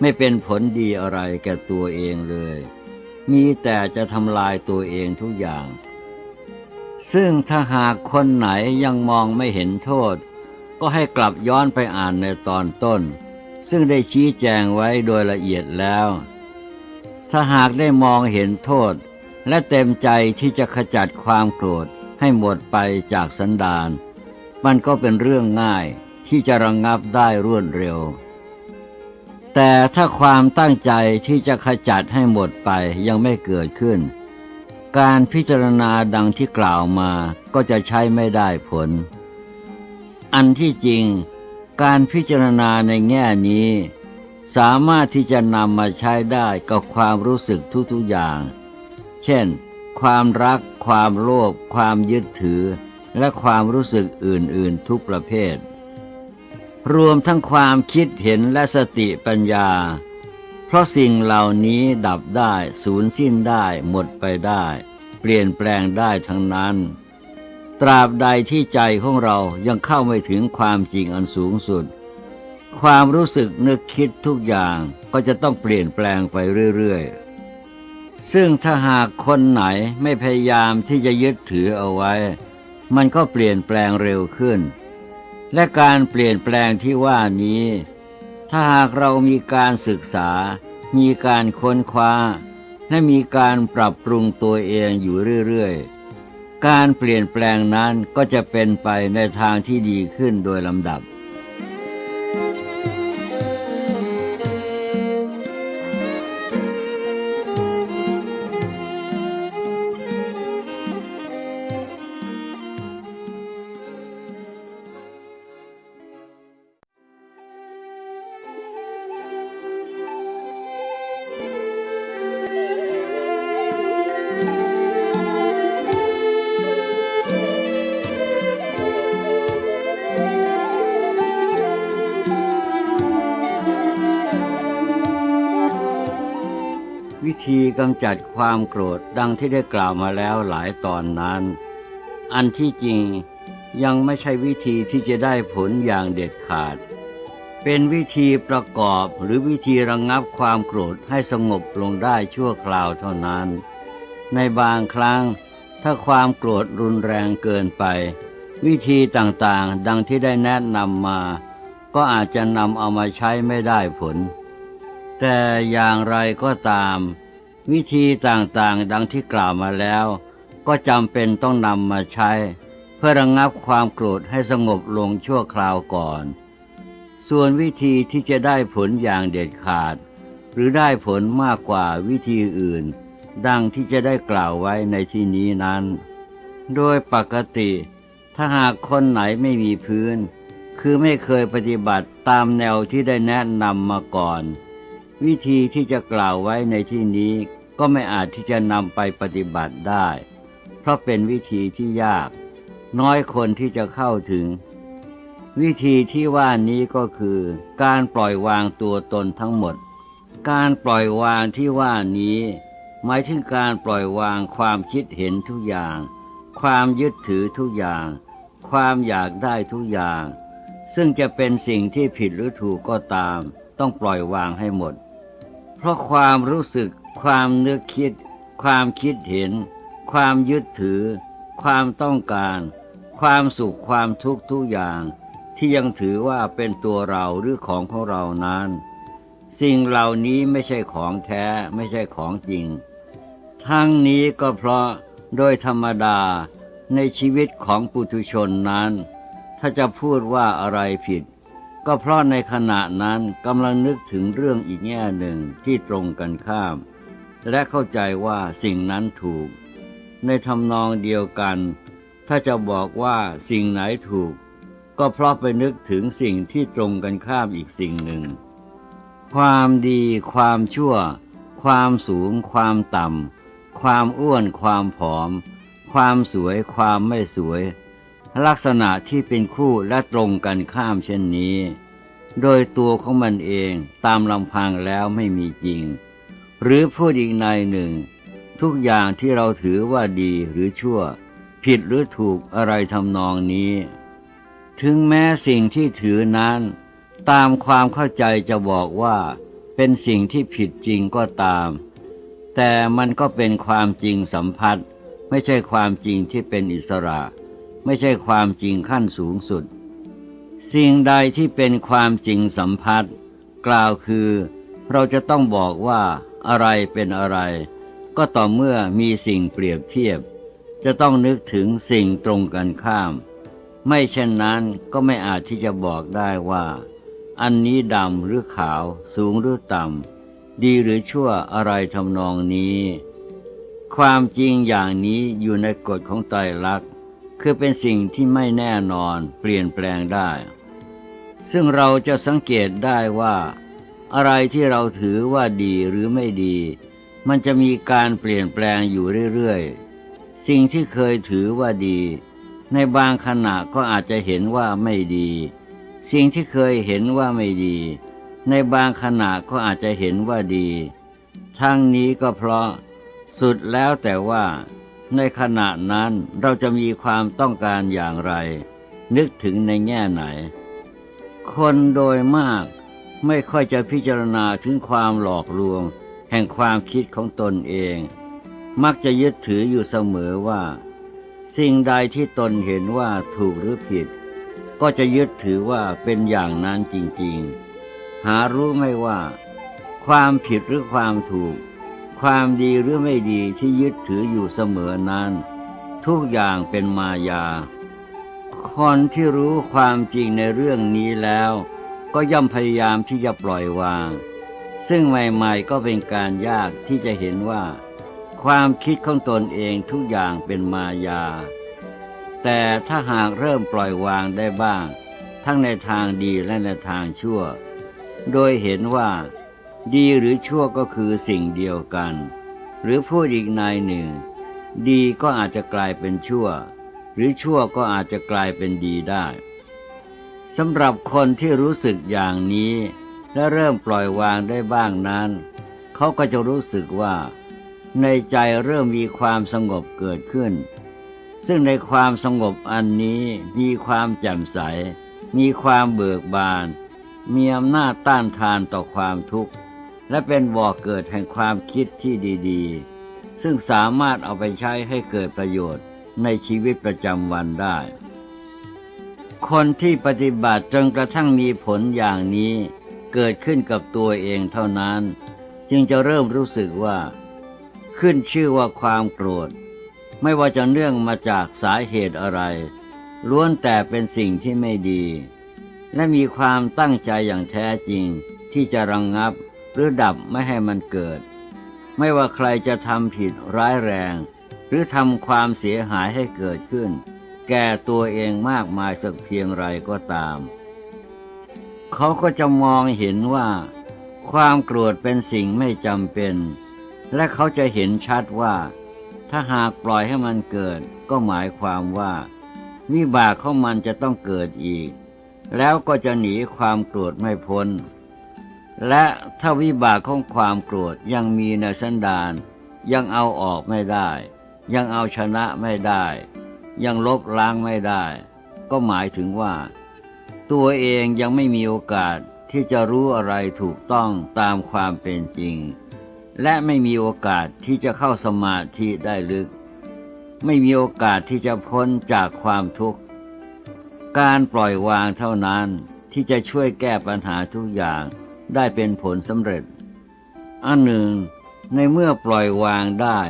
ไม่เป็นผลดีอะไรแก่ตัวเองเลย มีแต่จะทำลายตัวเองทุกอย่าง ซึ่งถ้าหากคนไหนยังมองไม่เห็นโทษ ก็ให้กลับย้อนไปอ่านในตอนต้น ซึ่งได้ชี้แจงไว้โดยละเอียดแล้ว ถ้าหากได้มองเห็นโทษ และเต็มใจที่จะขจัดความโกรธให้หมดไปจากสันดาน มันก็เป็นเรื่องง่ายที่จะระงงับได้รวดเร็ว แต่ถ้าความตั้งใจที่จะขจัดให้หมดไปยังไม่เกิดขึ้น การพิจารณาดังที่กล่าวมาก็จะใช้ไม่ได้ผล อันที่จริง การพิจารณาในแง่นี้ สามารถที่จะนำมาใช้ได้กับความรู้สึกทุกๆอย่าง เช่น ความรัก ความโลภความยึดถือ และความรู้สึกอื่นๆทุกประเภท รวมทั้งความคิดเห็นและสติปัญญา ราะสิ่งเหล่านี้ดับได้สูญสิ้นได้หมดไปได้ เปลี่ยนแปลงได้ทั้งนั้น ตราบใดที่ใจของเรายังเข้าไม่ถึงความจริงอันสูงสุด ความรู้สึกนึกคิดทุกอย่างก็จะต้องเปลี่ยนแปลงไปเรื่อยๆ ซึ่งถ้าหากคนไหนไม่พยายามที่จะยึดถือเอาไว้ มันก็เปลี่ยนแปลงเร็วขึ้น และการเปลี่ยนแปลงที่ว่านี้ ถ้าหากเรามีการศึกษา มีการค้นคว้า และมีการปรับปรุงตัวเองอยู่เรื่อยๆ การเปลี่ยนแปลงนั้นก็จะเป็นไปในทางที่ดีขึ้นโดยลำดับ กำจัดความโกรธดังที่ได้กล่าวมาแล้วหลายตอนนั้น อันที่จริงยังไม่ใช่วิธีที่จะได้ผลอย่างเด็ดขาด เป็นวิธีประกอบหรือวิธีระงงับความโกรธให้สงบลงได้ชั่วคราวเท่านั้น ในบางครั้งถ้าความโกรธรุนแรงเกินไป วิธีต่างๆ ดังที่ได้แนะนำมา ก็อาจจะนำเอามาใช้ไม่ได้ผล แต่อย่างไรก็ตาม วิธีต่างๆดังที่กล่าวมาแล้ว ก็จำเป็นต้องนำมาใช้ เพื่อระงงับความโกรธให้สงบลงชั่วคราวก่อน ส่วนวิธีที่จะได้ผลอย่างเด็ดขาด หรือได้ผลมากกว่าวิธีอื่น ดังที่จะได้กล่าวไว้ในที่นี้นั้น โดยปกติ ถ้าหากคนไหนไม่มีพื้น คือไม่เคยปฏิบัติตามแนวที่ได้แนะนำมาก่อน วิธีที่จะกล่าวไว้ในที่นี้ก็ไม่อาจที่จะนำไปปฏิบัติได้ เพราะเป็นวิธีที่ยาก น้อยคนที่จะเข้าถึง วิธีที่ว่านี้ก็คือ การปล่อยวางตัวตนทั้งหมด การปล่อยวางที่ว่านี้ หมายถึงการปล่อยวางความคิดเห็นทุกอย่าง ความยึดถือทุกอย่าง ความอยากได้ทุกอย่าง ซึ่งจะเป็นสิ่งที่ผิดหรือถูกก็ตาม ต้องปล่อยวางให้หมด ราะความรู้สึก ความนึกคิด ความคิดเห็น ความยึดถือ ความต้องการ ความสุขความทุกข์ทุกอย่าง ที่ยังถือว่าเป็นตัวเราหรือของของเรานั้น สิ่งเหล่านี้ไม่ใช่ของแท้ไม่ใช่ของจริง ทั้งนี้ก็เพราะโดยธรรมดาในชีวิตของปุถุชนนั้น ถ้าจะพูดว่าอะไรผิด ก็เพราะในขณะนั้นกำลังนึกถึงเรื่องอีกแง่หนึ่งที่ตรงกันข้าม และเข้าใจว่าสิ่งนั้นถูก ในทำนองเดียวกัน ถ้าจะบอกว่าสิ่งไหนถูก ก็เพราะไปนึกถึงสิ่งที่ตรงกันข้ามอีกสิ่งหนึ่ง ความดี ความชั่ว ความสูง ความต่ำความอ้วน ความผอม ความสวย ความไม่สวย ลักษณะที่เป็นคู่และตรงกันข้ามเช่นนี้ โดยตัวของมันเองตามลำพังแล้วไม่มีจริง หรือพูดอีกในหนึ่ง ทุกอย่างที่เราถือว่าดีหรือชั่ว ผิดหรือถูกอะไรทำนองนี้ ถึงแม้สิ่งที่ถือนั้น ตามความเข้าใจจะบอกว่าเป็นสิ่งที่ผิดจริงก็ตาม แต่มันก็เป็นความจริงสัมพัทธ์ไม่ใช่ความจริงที่เป็นอิสระ ไม่ใช่ความจริงขั้นสูงสุด สิ่งใดที่เป็นความจริงสัมพัทธ์กล่าวคือ เราจะต้องบอกว่าอะไรเป็นอะไร ก็ต่อเมื่อมีสิ่งเปรียบเทียบ จะต้องนึกถึงสิ่งตรงกันข้าม ไม่เช่นนั้นก็ไม่อาจที่จะบอกได้ว่า อันนี้ดำหรือขาว สูงหรือต่ำดีหรือชั่วอะไรทำนองนี้ ความจริงอย่างนี้อยู่ในกฎของไตรลักษณ คือเป็นสิ่งที่ไม่แน่นอนเปลี่ยนแปลงได้ ซึ่งเราจะสังเกตได้ว่า อะไรที่เราถือว่าดีหรือไม่ดี มันจะมีการเปลี่ยนแปลงอยู่เรื่อยๆ สิ่งที่เคยถือว่าดี ในบางขณะก็อาจจะเห็นว่าไม่ดี สิ่งที่เคยเห็นว่าไม่ดี ในบางขณะก็อาจจะเห็นว่าดี ทั้งนี้ก็เพราะสุดแล้วแต่ว่า ในขณะนั้นเราจะมีความต้องการอย่างไร นึกถึงในแง่ไหน คนโดยมากไม่ค่อยจะพิจารณาถึงความหลอกลวง แห่งความคิดของตนเอง มักจะยึดถืออยู่เสมอว่า สิ่งใดที่ตนเห็นว่าถูกหรือผิด ก็จะยึดถือว่าเป็นอย่างนั้นจริงๆ หารู้ไม่ว่า ความผิดหรือความถูก ความดีหรือไม่ดีที่ยึดถืออยู่เสมอนั้น ทุกอย่างเป็นมายา คนที่รู้ความจริงในเรื่องนี้แล้ว ก็ย่อมพยายามที่จะปล่อยวาง ซึ่งใหม่ๆก็เป็นการยากที่จะเห็นว่า ความคิดของตนเองทุกอย่างเป็นมายา แต่ถ้าหากเริ่มปล่อยวางได้บ้าง ทั้งในทางดีและในทางชั่ว โดยเห็นว่า ดีหรือชั่วก็คือสิ่งเดียวกัน หรือพูดอีกนายหนึ่ง ดีก็อาจจะกลายเป็นชั่ว หรือชั่วก็อาจจะกลายเป็นดีได้สำหรับคนที่รู้สึกอย่างนี้ และเริ่มปล่อยวางได้บ้างนั้น เขาก็จะรู้สึกว่า ในใจเริ่มมีความสงบเกิดขึ้น ซึ่งในความสงบอันนี้มีความแจ่มใส มีความเบิกบาน มีอำนาจต้านทานต่อความทุกข์ และเป็นบ่อกเกิดแห่งความคิดที่ดีๆ ซึ่งสามารถเอาไปใช้ให้เกิดประโยชน์ในชีวิตประจำวันได้ คนที่ปฏิบัติจนกระทั่งมีผลอย่างนี้เกิดขึ้นกับตัวเองเท่านั้น จึงจะเริ่มรู้สึกว่า ขึ้นชื่อว่าความโกรธ ไม่ว่าจะเนื่องมาจากสาเหตุอะไร ล้วนแต่เป็นสิ่งที่ไม่ดี และมีความตั้งใจอย่างแท้จริงที่จะระงงับ หรือดับไม่ให้มันเกิด ไม่ว่าใครจะทำผิดร้ายแรง หรือทำความเสียหายให้เกิดขึ้น แก่ตัวเองมากมายสักเพียงไรก็ตาม เขาก็จะมองเห็นว่า ความโกรธเป็นสิ่งไม่จำเป็น และเขาจะเห็นชัดว่า ถ้าหากปล่อยให้มันเกิด ก็หมายความว่า วิบากของมันจะต้องเกิดอีกแล้วก็จะหนีความโกรธไม่พ้น และถ้าวิบากของความโกรธยังมีในสันดาน ยังเอาออกไม่ได้ ยังเอาชนะไม่ได้ ยังลบล้างไม่ได้ ก็หมายถึงว่า ตัวเองยังไม่มีโอกาสที่จะรู้อะไรถูกต้องตามความเป็นจริง และไม่มีโอกาสที่จะเข้าสมาธิได้ลึก ไม่มีโอกาสที่จะพ้นจากความทุกข์ การปล่อยวางเท่านั้นที่จะช่วยแก้ปัญหาทุกอย่าง ได้เป็นผลสำเร็จ อันหนึ่ง ในเมื่อปล่อยวางได้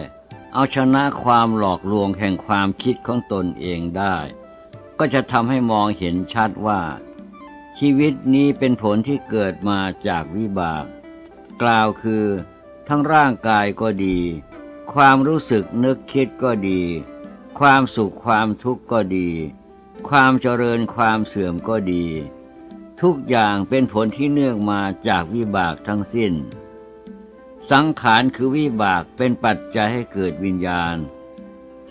เอาชนะความหลอกลวงแห่งความคิดของตนเองได้ ก็จะทำให้มองเห็นชัดว่า ชีวิตนี้เป็นผลที่เกิดมาจากวิบาก กล่าวคือ ทั้งร่างกายก็ดี ความรู้สึกนึกคิดก็ดี ความสุขความทุกข์ก็ดี ความเจริญความเสื่อมก็ดี ทุกอย่างเป็นผลที่เนื่องมาจากวิบากทั้งสิ้น สังขารคือวิบากเป็นปัจจัยให้เกิดวิญญาณ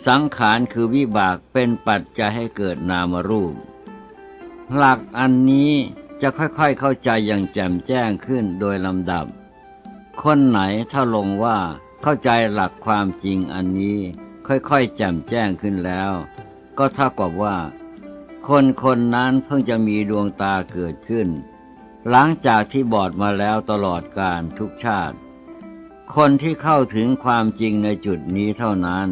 สังขารคือวิบากเป็นปัจจัยให้เกิดนามรูป หลักอันนี้จะค่อยๆเข้าใจอย่างแจ่มแจ้งขึ้นโดยลำดับ คนไหนถ้าลงว่าเข้าใจหลักความจริงอันนี้ ค่อยๆแจ่มแจ้งขึ้นแล้ว ก็เท่ากับว่า คนคนนั้นเพิ่งจะมีดวงตาเกิดขึ้น หลังจากที่บอดมาแล้วตลอดการทุกชาติ คนที่เข้าถึงความจริงในจุดนี้เท่านั้น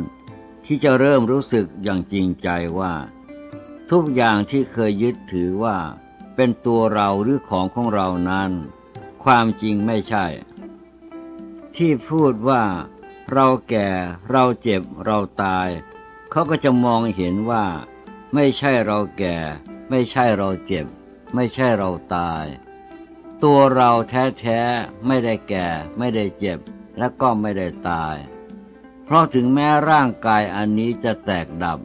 ที่จะเริ่มรู้สึกอย่างจริงใจว่า ทุกอย่างที่เคยยึดถือว่า เป็นตัวเราหรือของของเรานั้น ความจริงไม่ใช่ ที่พูดว่า เราแก่เราเจ็บเราตาย เขาก็จะมองเห็นว่า ไม่ใช่เราแก่ ไม่ใช่เราเจ็บ ไม่ใช่เราตาย ตัวเราแท้ๆไม่ได้แก่ ไม่ได้เจ็บ และก็ไม่ได้ตาย เพราะถึงแม้ร่างกายอันนี้จะแตกดับ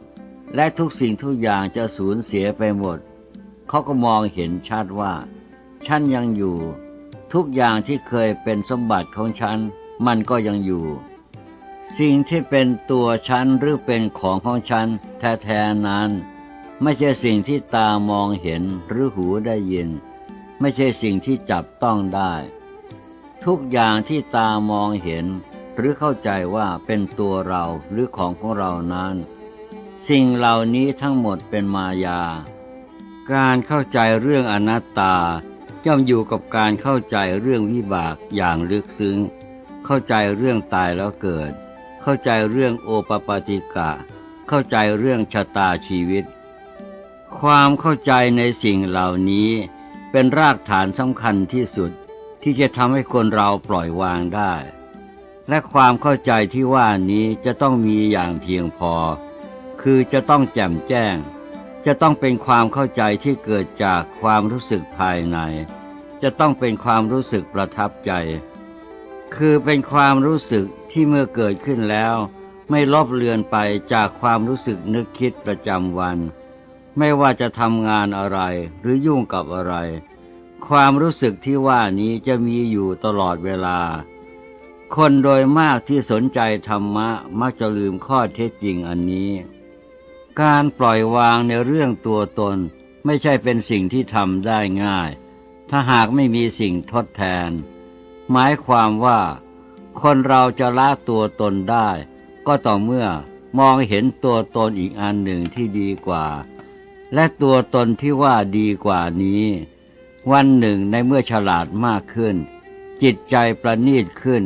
และทุกสิ่งทุกอย่างจะสูญเสียไปหมด เขาก็มองเห็นชัดว่า ฉันยังอยู่ ทุกอย่างที่เคยเป็นสมบัติของฉัน มันก็ยังอยู่สิ่งที่เป็นตัวฉันหรือเป็นของของฉันแท้ๆนั้น ไม่ใช่สิ่งที่ตามองเห็นหรือหูได้ยิน ไม่ใช่สิ่งที่จับต้องได้ ทุกอย่างที่ตามองเห็น หรือเข้าใจว่าเป็นตัวเราหรือของของเรานั้น สิ่งเหล่านี้ทั้งหมดเป็นมายา การเข้าใจเรื่องอนัตตาย่อมอยู่กับการเข้าใจเรื่องวิบากอย่างลึกซึ้ง เข้าใจเรื่องตายแล้วเกิด เข้าใจเรื่องโอปปาติกะ เข้าใจเรื่องชะตาชีวิต ความเข้าใจในสิ่งเหล่านี้เป็นรากฐานสำคัญที่สุดที่จะทำให้คนเราปล่อยวางได้ และความเข้าใจที่ว่านี้จะต้องมีอย่างเพียงพอ คือจะต้องแจ่มแจ้ง จะต้องเป็นความเข้าใจที่เกิดจากความรู้สึกภายใน จะต้องเป็นความรู้สึกประทับใจ คือเป็นความรู้สึกที่เมื่อเกิดขึ้นแล้ว ไม่ลบเลือนไปจากความรู้สึกนึกคิดประจำวัน ไม่ว่าจะทำงานอะไรหรือยุ่งกับอะไร ความรู้สึกที่ว่านี้จะมีอยู่ตลอดเวลา คนโดยมากที่สนใจธรรมะมักจะลืมข้อเท็จจริงอันนี้ การปล่อยวางในเรื่องตัวตนไม่ใช่เป็นสิ่งที่ทำได้ง่าย ถ้าหากไม่มีสิ่งทดแทน หมายความว่า คนเราจะละตัวตนได้ ก็ต่อเมื่อมองเห็นตัวตนอีกอันหนึ่งที่ดีกว่า และตัวตนที่ว่าดีกว่านี้ วันหนึ่งในเมื่อฉลาดมากขึ้น จิตใจประณีตขึ้น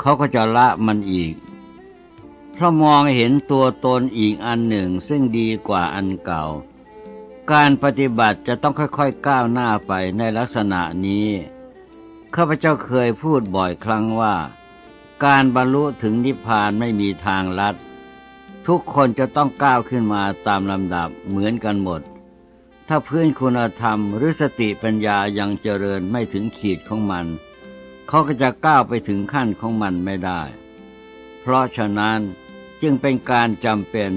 เขาก็จะละมันอีก เพราะมองเห็นตัวตนอีกอันหนึ่งซึ่งดีกว่าอันเก่า การปฏิบัติจะต้องค่อยๆก้าวหน้าไปในลักษณะนี้ข้าพเจ้าเคยพูดบ่อยครั้งว่า การบรรลุถึงนิพพานไม่มีทางลัด ทุกคนจะต้องก้าวขึ้นมาตามลำดับเหมือนกันหมด ถ้าพื้นคุณธรรมหรือสติปัญญายังเจริญไม่ถึงขีดของมัน เขาก็จะก้าวไปถึงขั้นของมันไม่ได้ เพราะฉะนั้นจึงเป็นการจำเป็น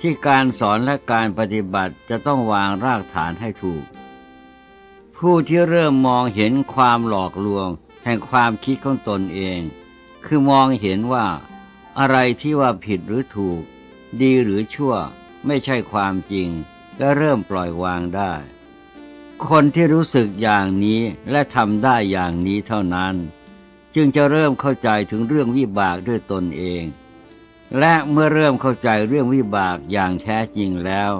ที่การสอนและการปฏิบัติจะต้องวางรากฐานให้ถูก ผู้ผู้ที่เริ่มมองเห็นความหลอกลวง แห่งความคิดของตนเอง คือมองเห็นว่าอะไรที่ว่าผิดหรือถูก ดีหรือชั่วไม่ใช่ความจริงก็เริ่มปล่อยวางได้ คนที่รู้สึกอย่างนี้และทำได้อย่างนี้เท่านั้น จึงจะเริ่มเข้าใจถึงเรื่องวิบากด้วยตนเอง และเมื่อเริ่มเข้าใจเรื่องวิบากอย่างแท้จริงแล้ว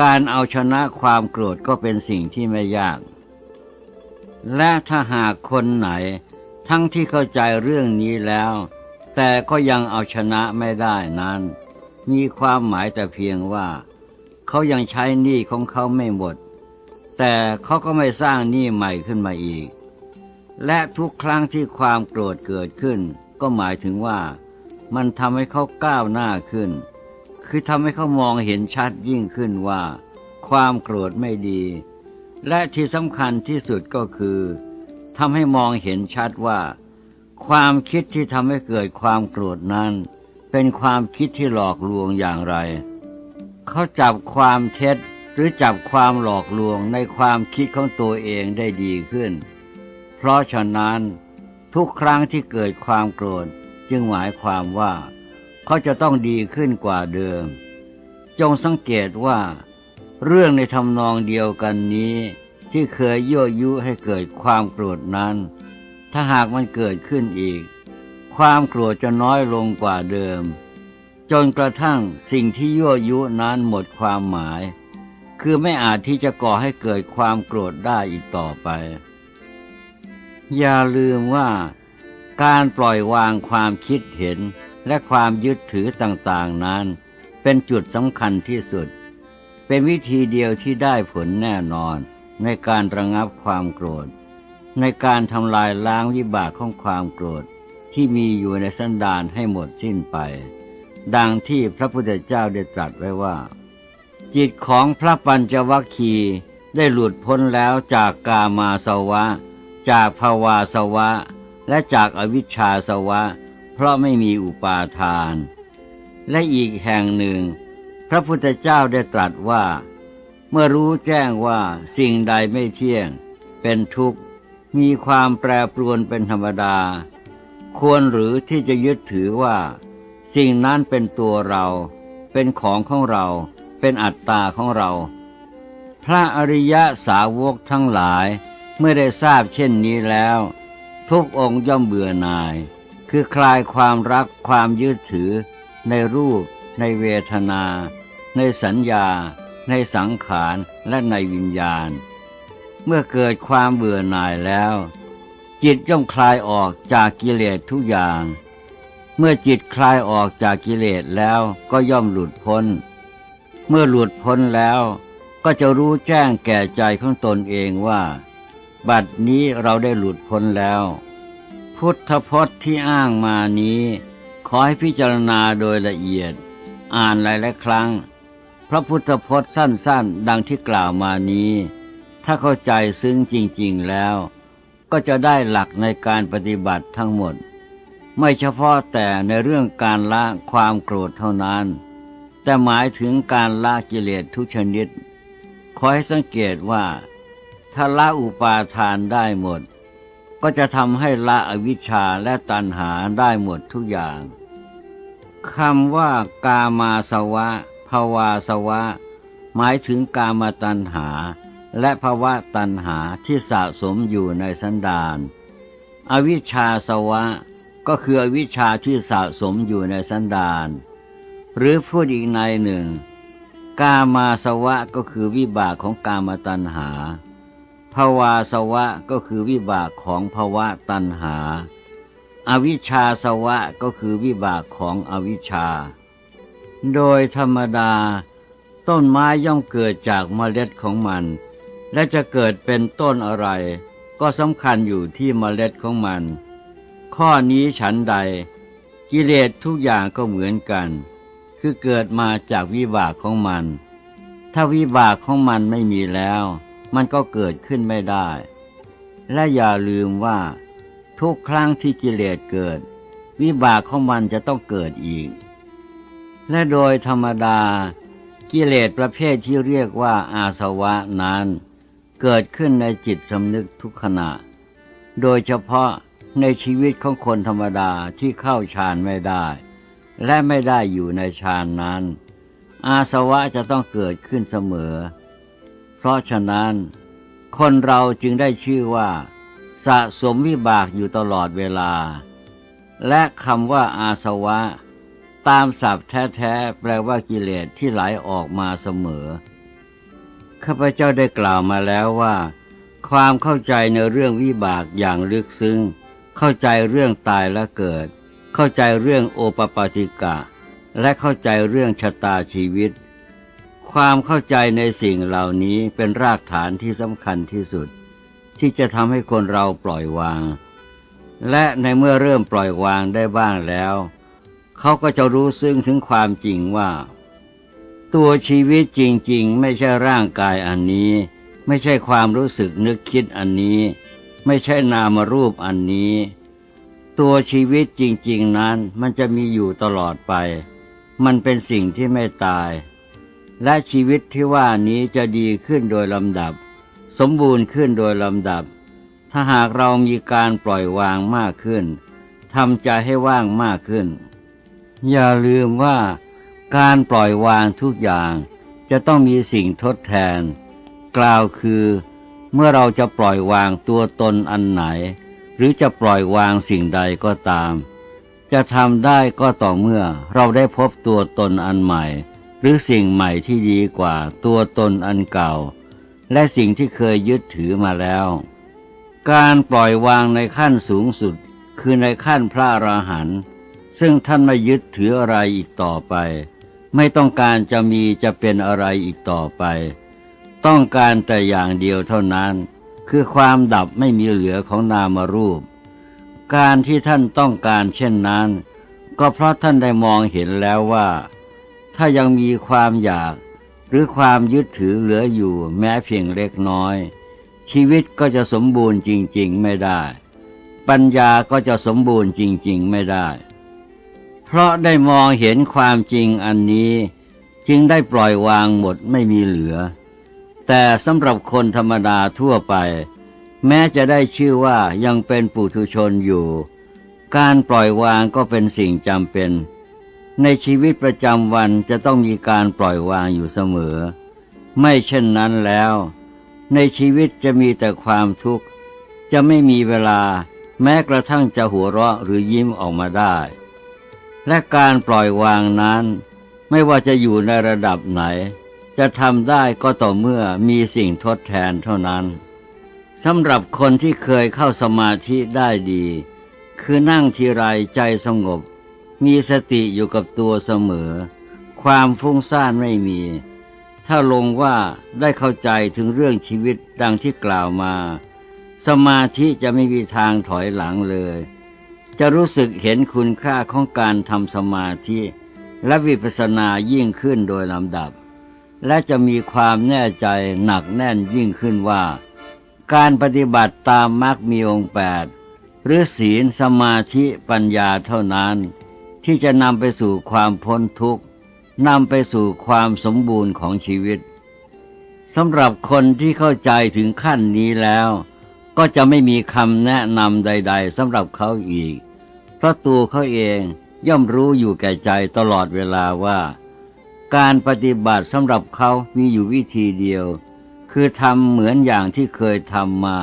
การเอาชนะความโกรธก็เป็นสิ่งที่ไม่ยาก และถ้าหากคนไหน ทั้งที่เข้าใจเรื่องนี้แล้ว แต่ก็ยังเอาชนะไม่ได้นั้น มีความหมายแต่เพียงว่า เขายังใช้หนี้ของเขาไม่หมด แต่เขาก็ไม่สร้างหนี้ใหม่ขึ้นมาอีก และทุกครั้งที่ความโกรธเกิดขึ้น ก็หมายถึงว่ามันทำให้เขาก้าวหน้าขึ้น คือทำให้เขามองเห็นชัดยิ่งขึ้นว่า ความโกรธไม่ดี และที่สำคัญที่สุดก็คือทำให้มองเห็นชัดว่า ความคิดที่ทำให้เกิดความโกรธนั้น เป็นความคิดที่หลอกลวงอย่างไร เขาจับความเท็จหรือจับความหลอกลวงในความคิดของตัวเองได้ดีขึ้น เพราะฉะนั้นทุกครั้งที่เกิดความโกรธจึงหมายความว่า เขาจะต้องดีขึ้นกว่าเดิม จงสังเกตว่า เรื่องในทำนองเดียวกันนี้ ที่เคยยั่วยุให้เกิดความโกรธนั้น ถ้าหากมันเกิดขึ้นอีก ความโกรธจะน้อยลงกว่าเดิม จนกระทั่งสิ่งที่ยั่วยุนั้นหมดความหมาย คือไม่อาจที่จะก่อให้เกิดความโกรธได้อีกต่อไป อย่าลืมว่าการปล่อยวางความคิดเห็นและความยึดถือต่างๆนั้น เป็นจุดสำคัญที่สุด เป็นวิธีเดียวที่ได้ผลแน่นอนในการระงับความโกรธ ในการทำลายล้างวิบากของความโกรธ ที่มีอยู่ในสันดานให้หมดสิ้นไป ดังที่พระพุทธเจ้าได้ตรัสไว้ว่า จิตของพระปัญจวัคคีย์ได้หลุดพ้นแล้วจากกามาสวะ จากภาวาสวะ และจากอวิชชาสวะ เพราะไม่มีอุปาทาน และอีกแห่งหนึ่ง พระพุทธเจ้าได้ตรัสว่า เมื่อรู้แจ้งว่าสิ่งใดไม่เที่ยง เป็นทุกข์ มีความแปรปรวนเป็นธรรมดา ควรหรือที่จะยึดถือว่า สิ่งนั้นเป็นตัวเรา เป็นของของเรา เป็นอัตตาของเรา พระอริยะสาวกทั้งหลายเมื่อได้ทราบเช่นนี้แล้ว ทุกองค์ย่อมเบื่อหน่าย คือคลายความรักความยึดถือ ในรูป ในเวทนา ในสัญญา ในสังขารและในวิญญาณ เมื่อเกิดความเบื่อหน่ายแล้ว จิตย่อมคลายออกจากกิเลสทุกอย่าง เมื่อจิตคลายออกจากกิเลสแล้วก็ย่อมหลุดพ้น เมื่อหลุดพ้นแล้วก็จะรู้แจ้งแก่ใจของตนเองว่า บัดนี้เราได้หลุดพ้นแล้ว พุทธพจน์ที่อ้างมานี้ ขอให้พิจารณาโดยละเอียด อ่านหลายๆครั้ง พระพุทธพจน์สั้นๆ ดังที่กล่าวมานี้ ถ้าเข้าใจซึ้งจริง ๆแล้ว ก็จะได้หลักในการปฏิบัติทั้งหมด ไม่เฉพาะแต่ในเรื่องการละความโกรธเท่านั้น แต่หมายถึงการละกิเลสทุกชนิด ขอให้สังเกตว่า ถ้าละอุปาทานได้หมด ก็จะทำให้ละอวิชชาและตัณหาได้หมดทุกอย่างคำว่ากามาสวะภาวาสวะ หมายถึงกามาตัณหา และภาวะตัณหาที่สะสมอยู่ในสันดานอวิชชาสวะก็คืออวิชาที่สะสมอยู่ในสันดาน หรือพูดอีกในหนึ่ง กามาสวะก็คือวิบากของกามตัณหาภาวาสวะก็คือวิบากของภาวะตัณหา อวิชชาสวะก็คือวิบากของอวิชชา โดยธรรมดา ต้นไม้ย่อมเกิดจากเมล็ดของมัน และจะเกิดเป็นต้นอะไร ก็สำคัญอยู่ที่เมล็ดของมัน ข้อนี้ฉันใด กิเลสทุกอย่างก็เหมือนกัน คือเกิดมาจากวิบากของมัน ถ้าวิบากของมันไม่มีแล้ว มันก็เกิดขึ้นไม่ได้ และอย่าลืมว่า ทุกครั้งที่กิเลสเกิด วิบากของมันจะต้องเกิดอีก และโดยธรรมดากิเลสประเภทที่เรียกว่าอาสวะนั้น เกิดขึ้นในจิตสำนึกทุกขณะ โดยเฉพาะในชีวิตของคนธรรมดาที่เข้าฌานไม่ได้ และไม่ได้อยู่ในฌานนั้น อาสวะจะต้องเกิดขึ้นเสมอ เพราะฉะนั้น คนเราจึงได้ชื่อว่า สะสมวิบากอยู่ตลอดเวลา และคำว่าอาสวะ ตามศัพท์แท้ๆแปลว่ากิเลสที่ไหลออกมาเสมอ ข้าพเจ้าได้กล่าวมาแล้วว่า ความเข้าใจในเรื่องวิบากอย่างลึกซึ้ง เข้าใจเรื่องตายและเกิด เข้าใจเรื่องโอปปาติกะ และเข้าใจเรื่องชะตาชีวิต ความเข้าใจในสิ่งเหล่านี้เป็นรากฐานที่สำคัญที่สุด ที่จะทำให้คนเราปล่อยวาง และในเมื่อเริ่มปล่อยวางได้บ้างแล้ว เขาก็จะรู้ซึ้งถึงความจริงว่า ตัวชีวิตจริงๆ ไม่ใช่ร่างกายอันนี้ ไม่ใช่ความรู้สึกนึกคิดอันนี้ ไม่ใช่นามรูปอันนี้ ตัวชีวิตจริงๆนั้นมันจะมีอยู่ตลอดไป มันเป็นสิ่งที่ไม่ตาย และชีวิตที่ว่านี้จะดีขึ้นโดยลำดับ สมบูรณ์ขึ้นโดยลำดับ ถ้าหากเรามีการปล่อยวางมากขึ้นทำใจให้ว่างมากขึ้น อย่าลืมว่า การปล่อยวางทุกอย่างจะต้องมีสิ่งทดแทน กล่าวคือ เมื่อเราจะปล่อยวางตัวตนอันไหน หรือจะปล่อยวางสิ่งใดก็ตาม จะทำได้ก็ต่อเมื่อเราได้พบตัวตนอันใหม่ หรือสิ่งใหม่ที่ดีกว่าตัวตนอันเก่า และสิ่งที่เคยยึดถือมาแล้ว การปล่อยวางในขั้นสูงสุดคือในขั้นพระอราหันต์ซึ่งท่านไม่ยึดถืออะไรอีกต่อไป ไม่ต้องการจะมีจะเป็นอะไรอีกต่อไป ต้องการแต่อย่างเดียวเท่านั้น คือความดับไม่มีเหลือของนามรูป การที่ท่านต้องการเช่นนั้น ก็เพราะท่านได้มองเห็นแล้วว่า ถ้ายังมีความอยากหรือความยึดถือเหลืออยู่แม้เพียงเล็กน้อย ชีวิตก็จะสมบูรณ์จริง ๆ ไม่ได้ ปัญญาก็จะสมบูรณ์จริง ๆ ไม่ได้ เพราะได้มองเห็นความจริงอันนี้ จึงได้ปล่อยวางหมดไม่มีเหลือ แต่สำหรับคนธรรมดาทั่วไป แม้จะได้ชื่อว่ายังเป็นปุถุชนอยู่ การปล่อยวางก็เป็นสิ่งจำเป็น ในชีวิตประจำวันจะต้องมีการปล่อยวางอยู่เสมอ ไม่เช่นนั้นแล้ว ในชีวิตจะมีแต่ความทุกข์ จะไม่มีเวลา แม้กระทั่งจะหัวเราะหรือยิ้มออกมาได้ และการปล่อยวางนั้น ไม่ว่าจะอยู่ในระดับไหน จะทำได้ก็ต่อเมื่อมีสิ่งทดแทนเท่านั้นสำหรับคนที่เคยเข้าสมาธิได้ดี คือนั่งทีไรใจสงบ มีสติอยู่กับตัวเสมอ ความฟุ้งซ่านไม่มี ถ้าลงว่าได้เข้าใจถึงเรื่องชีวิตดังที่กล่าวมา สมาธิจะไม่มีทางถอยหลังเลย จะรู้สึกเห็นคุณค่าของการทำสมาธิและวิปัสสนายิ่งขึ้นโดยลำดับ และจะมีความแน่ใจหนักแน่นยิ่งขึ้นว่า การปฏิบัติตามมรรคมีองค์แปดหรือศีลสมาธิปัญญาเท่านั้น ที่จะนำไปสู่ความพ้นทุกข์นำไปสู่ความสมบูรณ์ของชีวิตสำหรับคนที่เข้าใจถึงขั้นนี้แล้ว ก็จะไม่มีคำแนะนำใด ๆสำหรับเขาอีก เพราะตัวเขาเองย่อมรู้อยู่แก่ใจตลอดเวลาว่า การปฏิบัติสำหรับเขามีอยู่วิธีเดียว คือทำเหมือนอย่างที่เคยทำมา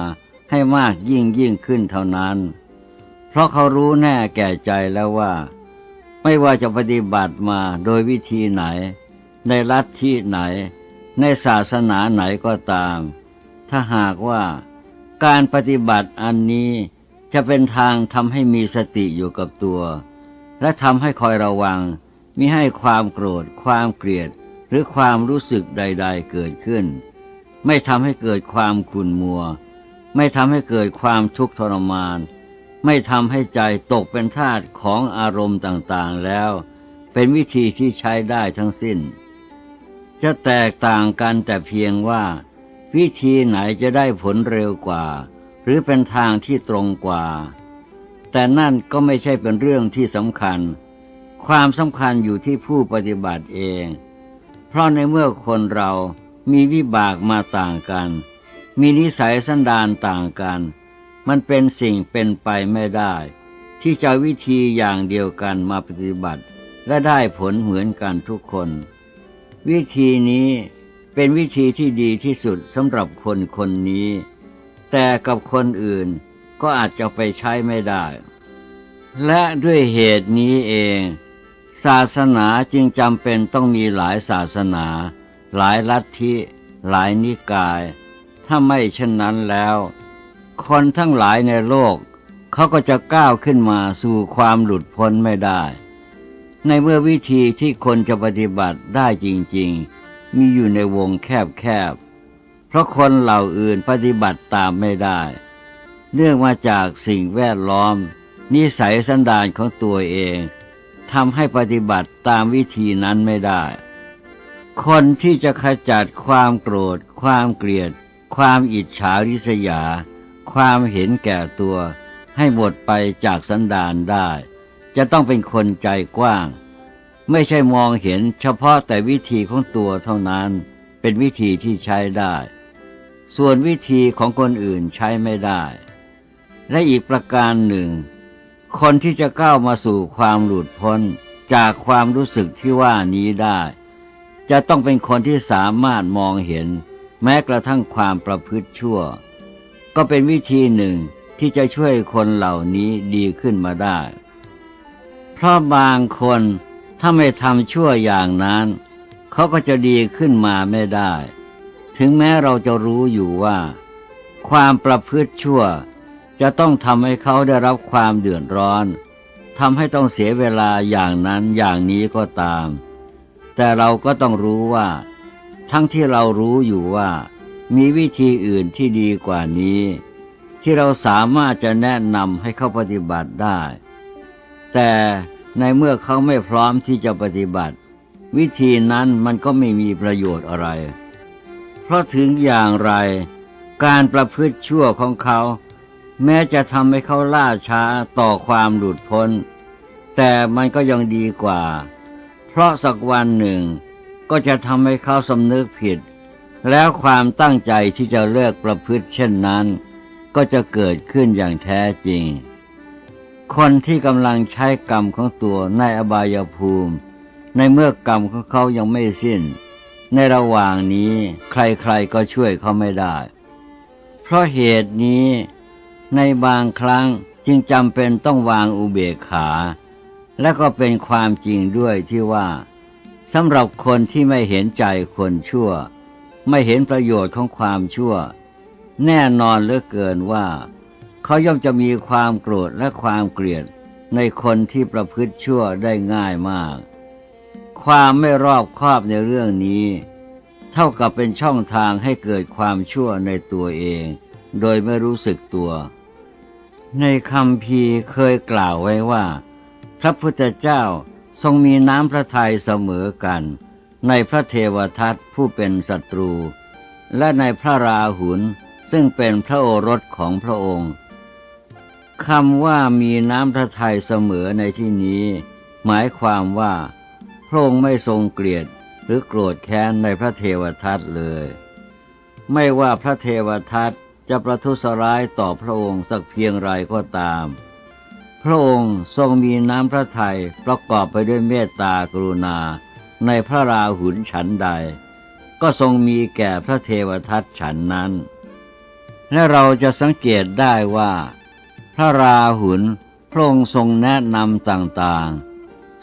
ให้มากยิ่งยิ่งขึ้นเท่านั้น เพราะเขารู้แน่แก่ใจแล้วว่า ไม่ว่าจะปฏิบัติมาโดยวิธีไหน ในรัฐที่ไหน ในศาสนาไหนก็ตาม ถ้าหากว่าการปฏิบัติอันนี้ จะเป็นทางทำให้มีสติอยู่กับตัว และทำให้คอยระวังมิให้ความโกรธ ความเกลียด หรือความรู้สึกใด ๆ เกิดขึ้น ไม่ทำให้เกิดความขุ่นมัว ไม่ทำให้เกิดความทุกข์ทรมาน ไม่ทำให้ใจตกเป็นทาสของอารมณ์ต่างๆแล้ว เป็นวิธีที่ใช้ได้ทั้งสิ้น จะแตกต่างกันแต่เพียงว่า วิธีไหนจะได้ผลเร็วกว่า หรือเป็นทางที่ตรงกว่า แต่นั่นก็ไม่ใช่เป็นเรื่องที่สำคัญ ความสำคัญอยู่ที่ผู้ปฏิบัติเอง เพราะในเมื่อคนเรามีวิบากมาต่างกัน มีนิสัยสันดานต่างกัน มันเป็นสิ่งเป็นไปไม่ได้ ที่จะวิธีอย่างเดียวกันมาปฏิบัติ และได้ผลเหมือนกันทุกคน วิธีนี้เป็นวิธีที่ดีที่สุดสำหรับคนคนนี้ แต่กับคนอื่นก็อาจจะไปใช้ไม่ได้ และด้วยเหตุนี้เอง ศาสนาจึงจำเป็นต้องมีหลายศาสนา หลายลัทธิ หลายนิกาย ถ้าไม่เช่นนั้นแล้ว คนทั้งหลายในโลกเขาก็จะก้าวขึ้นมาสู่ความหลุดพ้นไม่ได้ ในเมื่อวิธีที่คนจะปฏิบัติได้จริง ๆ มีอยู่ในวงแคบๆ เพราะคนเหล่าอื่นปฏิบัติตามไม่ได้ เนื่องมาจากสิ่งแวดล้อม นิสัยสันดานของตัวเองทำให้ปฏิบัติตามวิธีนั้นไม่ได้ คนที่จะขจัดความโกรธ ความเกลียด ความอิจฉาริษยา ความเห็นแก่ตัว ให้หมดไปจากสันดานได้ จะต้องเป็นคนใจกว้าง ไม่ใช่มองเห็นเฉพาะแต่วิธีของตัวเท่านั้น เป็นวิธีที่ใช้ได้ ส่วนวิธีของคนอื่นใช้ไม่ได้ และอีกประการหนึ่ง คนที่จะก้าวมาสู่ความหลุดพ้นจากความรู้สึกที่ว่านี้ได้ จะต้องเป็นคนที่สามารถมองเห็น แม้กระทั่งความประพฤติชั่ว ก็เป็นวิธีหนึ่งที่จะช่วยคนเหล่านี้ดีขึ้นมาได้ เพราะบางคนถ้าไม่ทำชั่วอย่างนั้น เขาก็จะดีขึ้นมาไม่ได้ ถึงแม้เราจะรู้อยู่ว่า ความประพฤติชั่ว จะต้องทำให้เขาได้รับความเดือดร้อนทำให้ต้องเสียเวลาอย่างนั้นอย่างนี้ก็ตาม แต่เราก็ต้องรู้ว่า ทั้งที่เรารู้อยู่ว่า มีวิธีอื่นที่ดีกว่านี้ ที่เราสามารถจะแนะนำให้เขาปฏิบัติได้ แต่ในเมื่อเขาไม่พร้อมที่จะปฏิบัติ วิธีนั้นมันก็ไม่มีประโยชน์อะไร เพราะถึงอย่างไร การประพฤติชั่วของเขา แม้จะทำให้เขาล่าช้าต่อความหลุดพ้น แต่มันก็ยังดีกว่า เพราะสักวันหนึ่งก็จะทำให้เขาสำนึกผิด แล้วความตั้งใจที่จะเลิกประพฤติเช่นนั้น ก็จะเกิดขึ้นอย่างแท้จริง คนที่กำลังใช้กรรมของตัวในอบายภูมิ ในเมื่อกรรมของเขายังไม่สิ้น ในระหว่างนี้ใครๆก็ช่วยเขาไม่ได้ เพราะเหตุนี้ในบางครั้งจึงจำเป็นต้องวางอุเบกขา และก็เป็นความจริงด้วยที่ว่าสำหรับคนที่ไม่เห็นใจคนชั่ว ไม่เห็นประโยชน์ของความชั่ว แน่นอนเหลือเกินว่า เขาย่อมจะมีความโกรธและความเกลียดในคนที่ประพฤติชั่วได้ง่ายมาก ความไม่รอบคอบในเรื่องนี้ เท่ากับเป็นช่องทางให้เกิดความชั่วในตัวเอง โดยไม่รู้สึกตัว ในคำพีเคยกล่าวไว้ว่า พระพุทธเจ้าทรงมีน้ำพระทัยเสมอกัน ในพระเทวทัตผู้เป็นศัตรู และในพระราหุลซึ่งเป็นพระโอรสของพระองค์คำว่ามีน้ำพระทัยเสมอในที่นี้ หมายความว่า ระองค์ไม่ทรงเกลียดหรือโกรธแค้นในพระเทวทัตเลย ไม่ว่าพระเทวทัตจะประทุษร้ายต่อพระองค์สักเพียงไรก็ตาม พระองค์ทรงมีน้ำพระทัยประกอบไปด้วยเมตตากรุณาในพระราหุลฉันใด ก็ทรงมีแก่พระเทวทัตฉันนั้น และเราจะสังเกตได้ว่า พระราหุลพระองค์ทรงแนะนำต่างๆ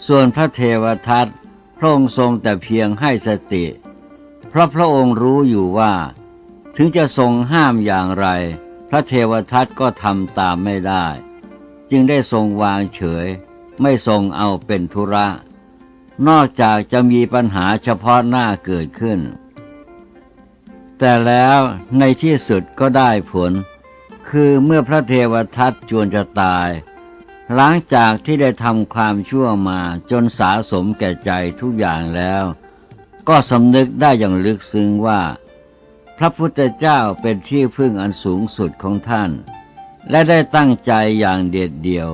ส่วนพระเทวทัตพระองค์ทรงแต่เพียงให้สติ เพราะพระองค์รู้อยู่ว่า ถึงจะทรงห้ามอย่างไร พระเทวทัตก็ทำตามไม่ได้ จึงได้ทรงวางเฉย ไม่ทรงเอาเป็นธุระ นอกจากจะมีปัญหาเฉพาะหน้าเกิดขึ้น แต่แล้วในที่สุดก็ได้ผล คือเมื่อพระเทวทัตจวนจะตาย หลังจากที่ได้ทำความชั่วมาจนสาสมแก่ใจทุกอย่างแล้ว ก็สำนึกได้อย่างลึกซึ้งว่า พระพุทธเจ้าเป็นที่พึ่งอันสูงสุดของท่าน และได้ตั้งใจอย่างเด็ดเดี่ยว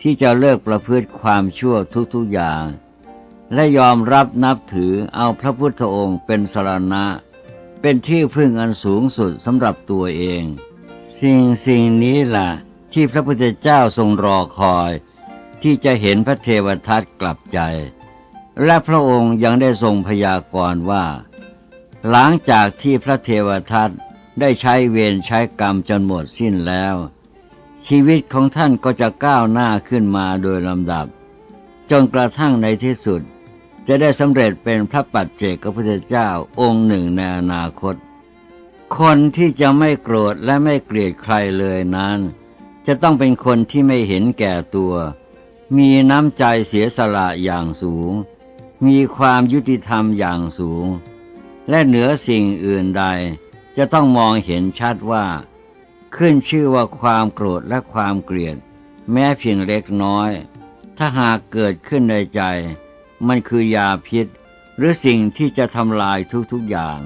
ที่จะเลิกประพฤติความชั่วทุกๆอย่าง และยอมรับนับถือเอาพระพุทธองค์เป็นสรณะ เป็นที่พึ่งอันสูงสุดสำหรับตัวเอง สิ่งสิ่งนี้ล่ะ ที่พระพุทธเจ้าทรงรอคอย ที่จะเห็นพระเทวทัตกลับใจ และพระองค์ยังได้ทรงพยากรณ์ว่า หลังจากที่พระเทวทัตได้ใช้เวรใช้กรรมจนหมดสิ้นแล้ว ชีวิตของท่านก็จะก้าวหน้าขึ้นมาโดยลำดับ จนกระทั่งในที่สุด จะได้สำเร็จเป็นพระปัจเจกพุทธเจ้าองค์หนึ่งในอนาคต คนที่จะไม่โกรธและไม่เกลียดใครเลยนั้น จะต้องเป็นคนที่ไม่เห็นแก่ตัว มีน้ำใจเสียสละอย่างสูง มีความยุติธรรมอย่างสูง และเหนือสิ่งอื่นใด จะต้องมองเห็นชัดว่า ขึ้นชื่อว่าความโกรธและความเกลียด แม้เพียงเล็กน้อย ถ้าหากเกิดขึ้นในใจ มันคือยาพิษ หรือสิ่งที่จะทำลายทุกๆอย่าง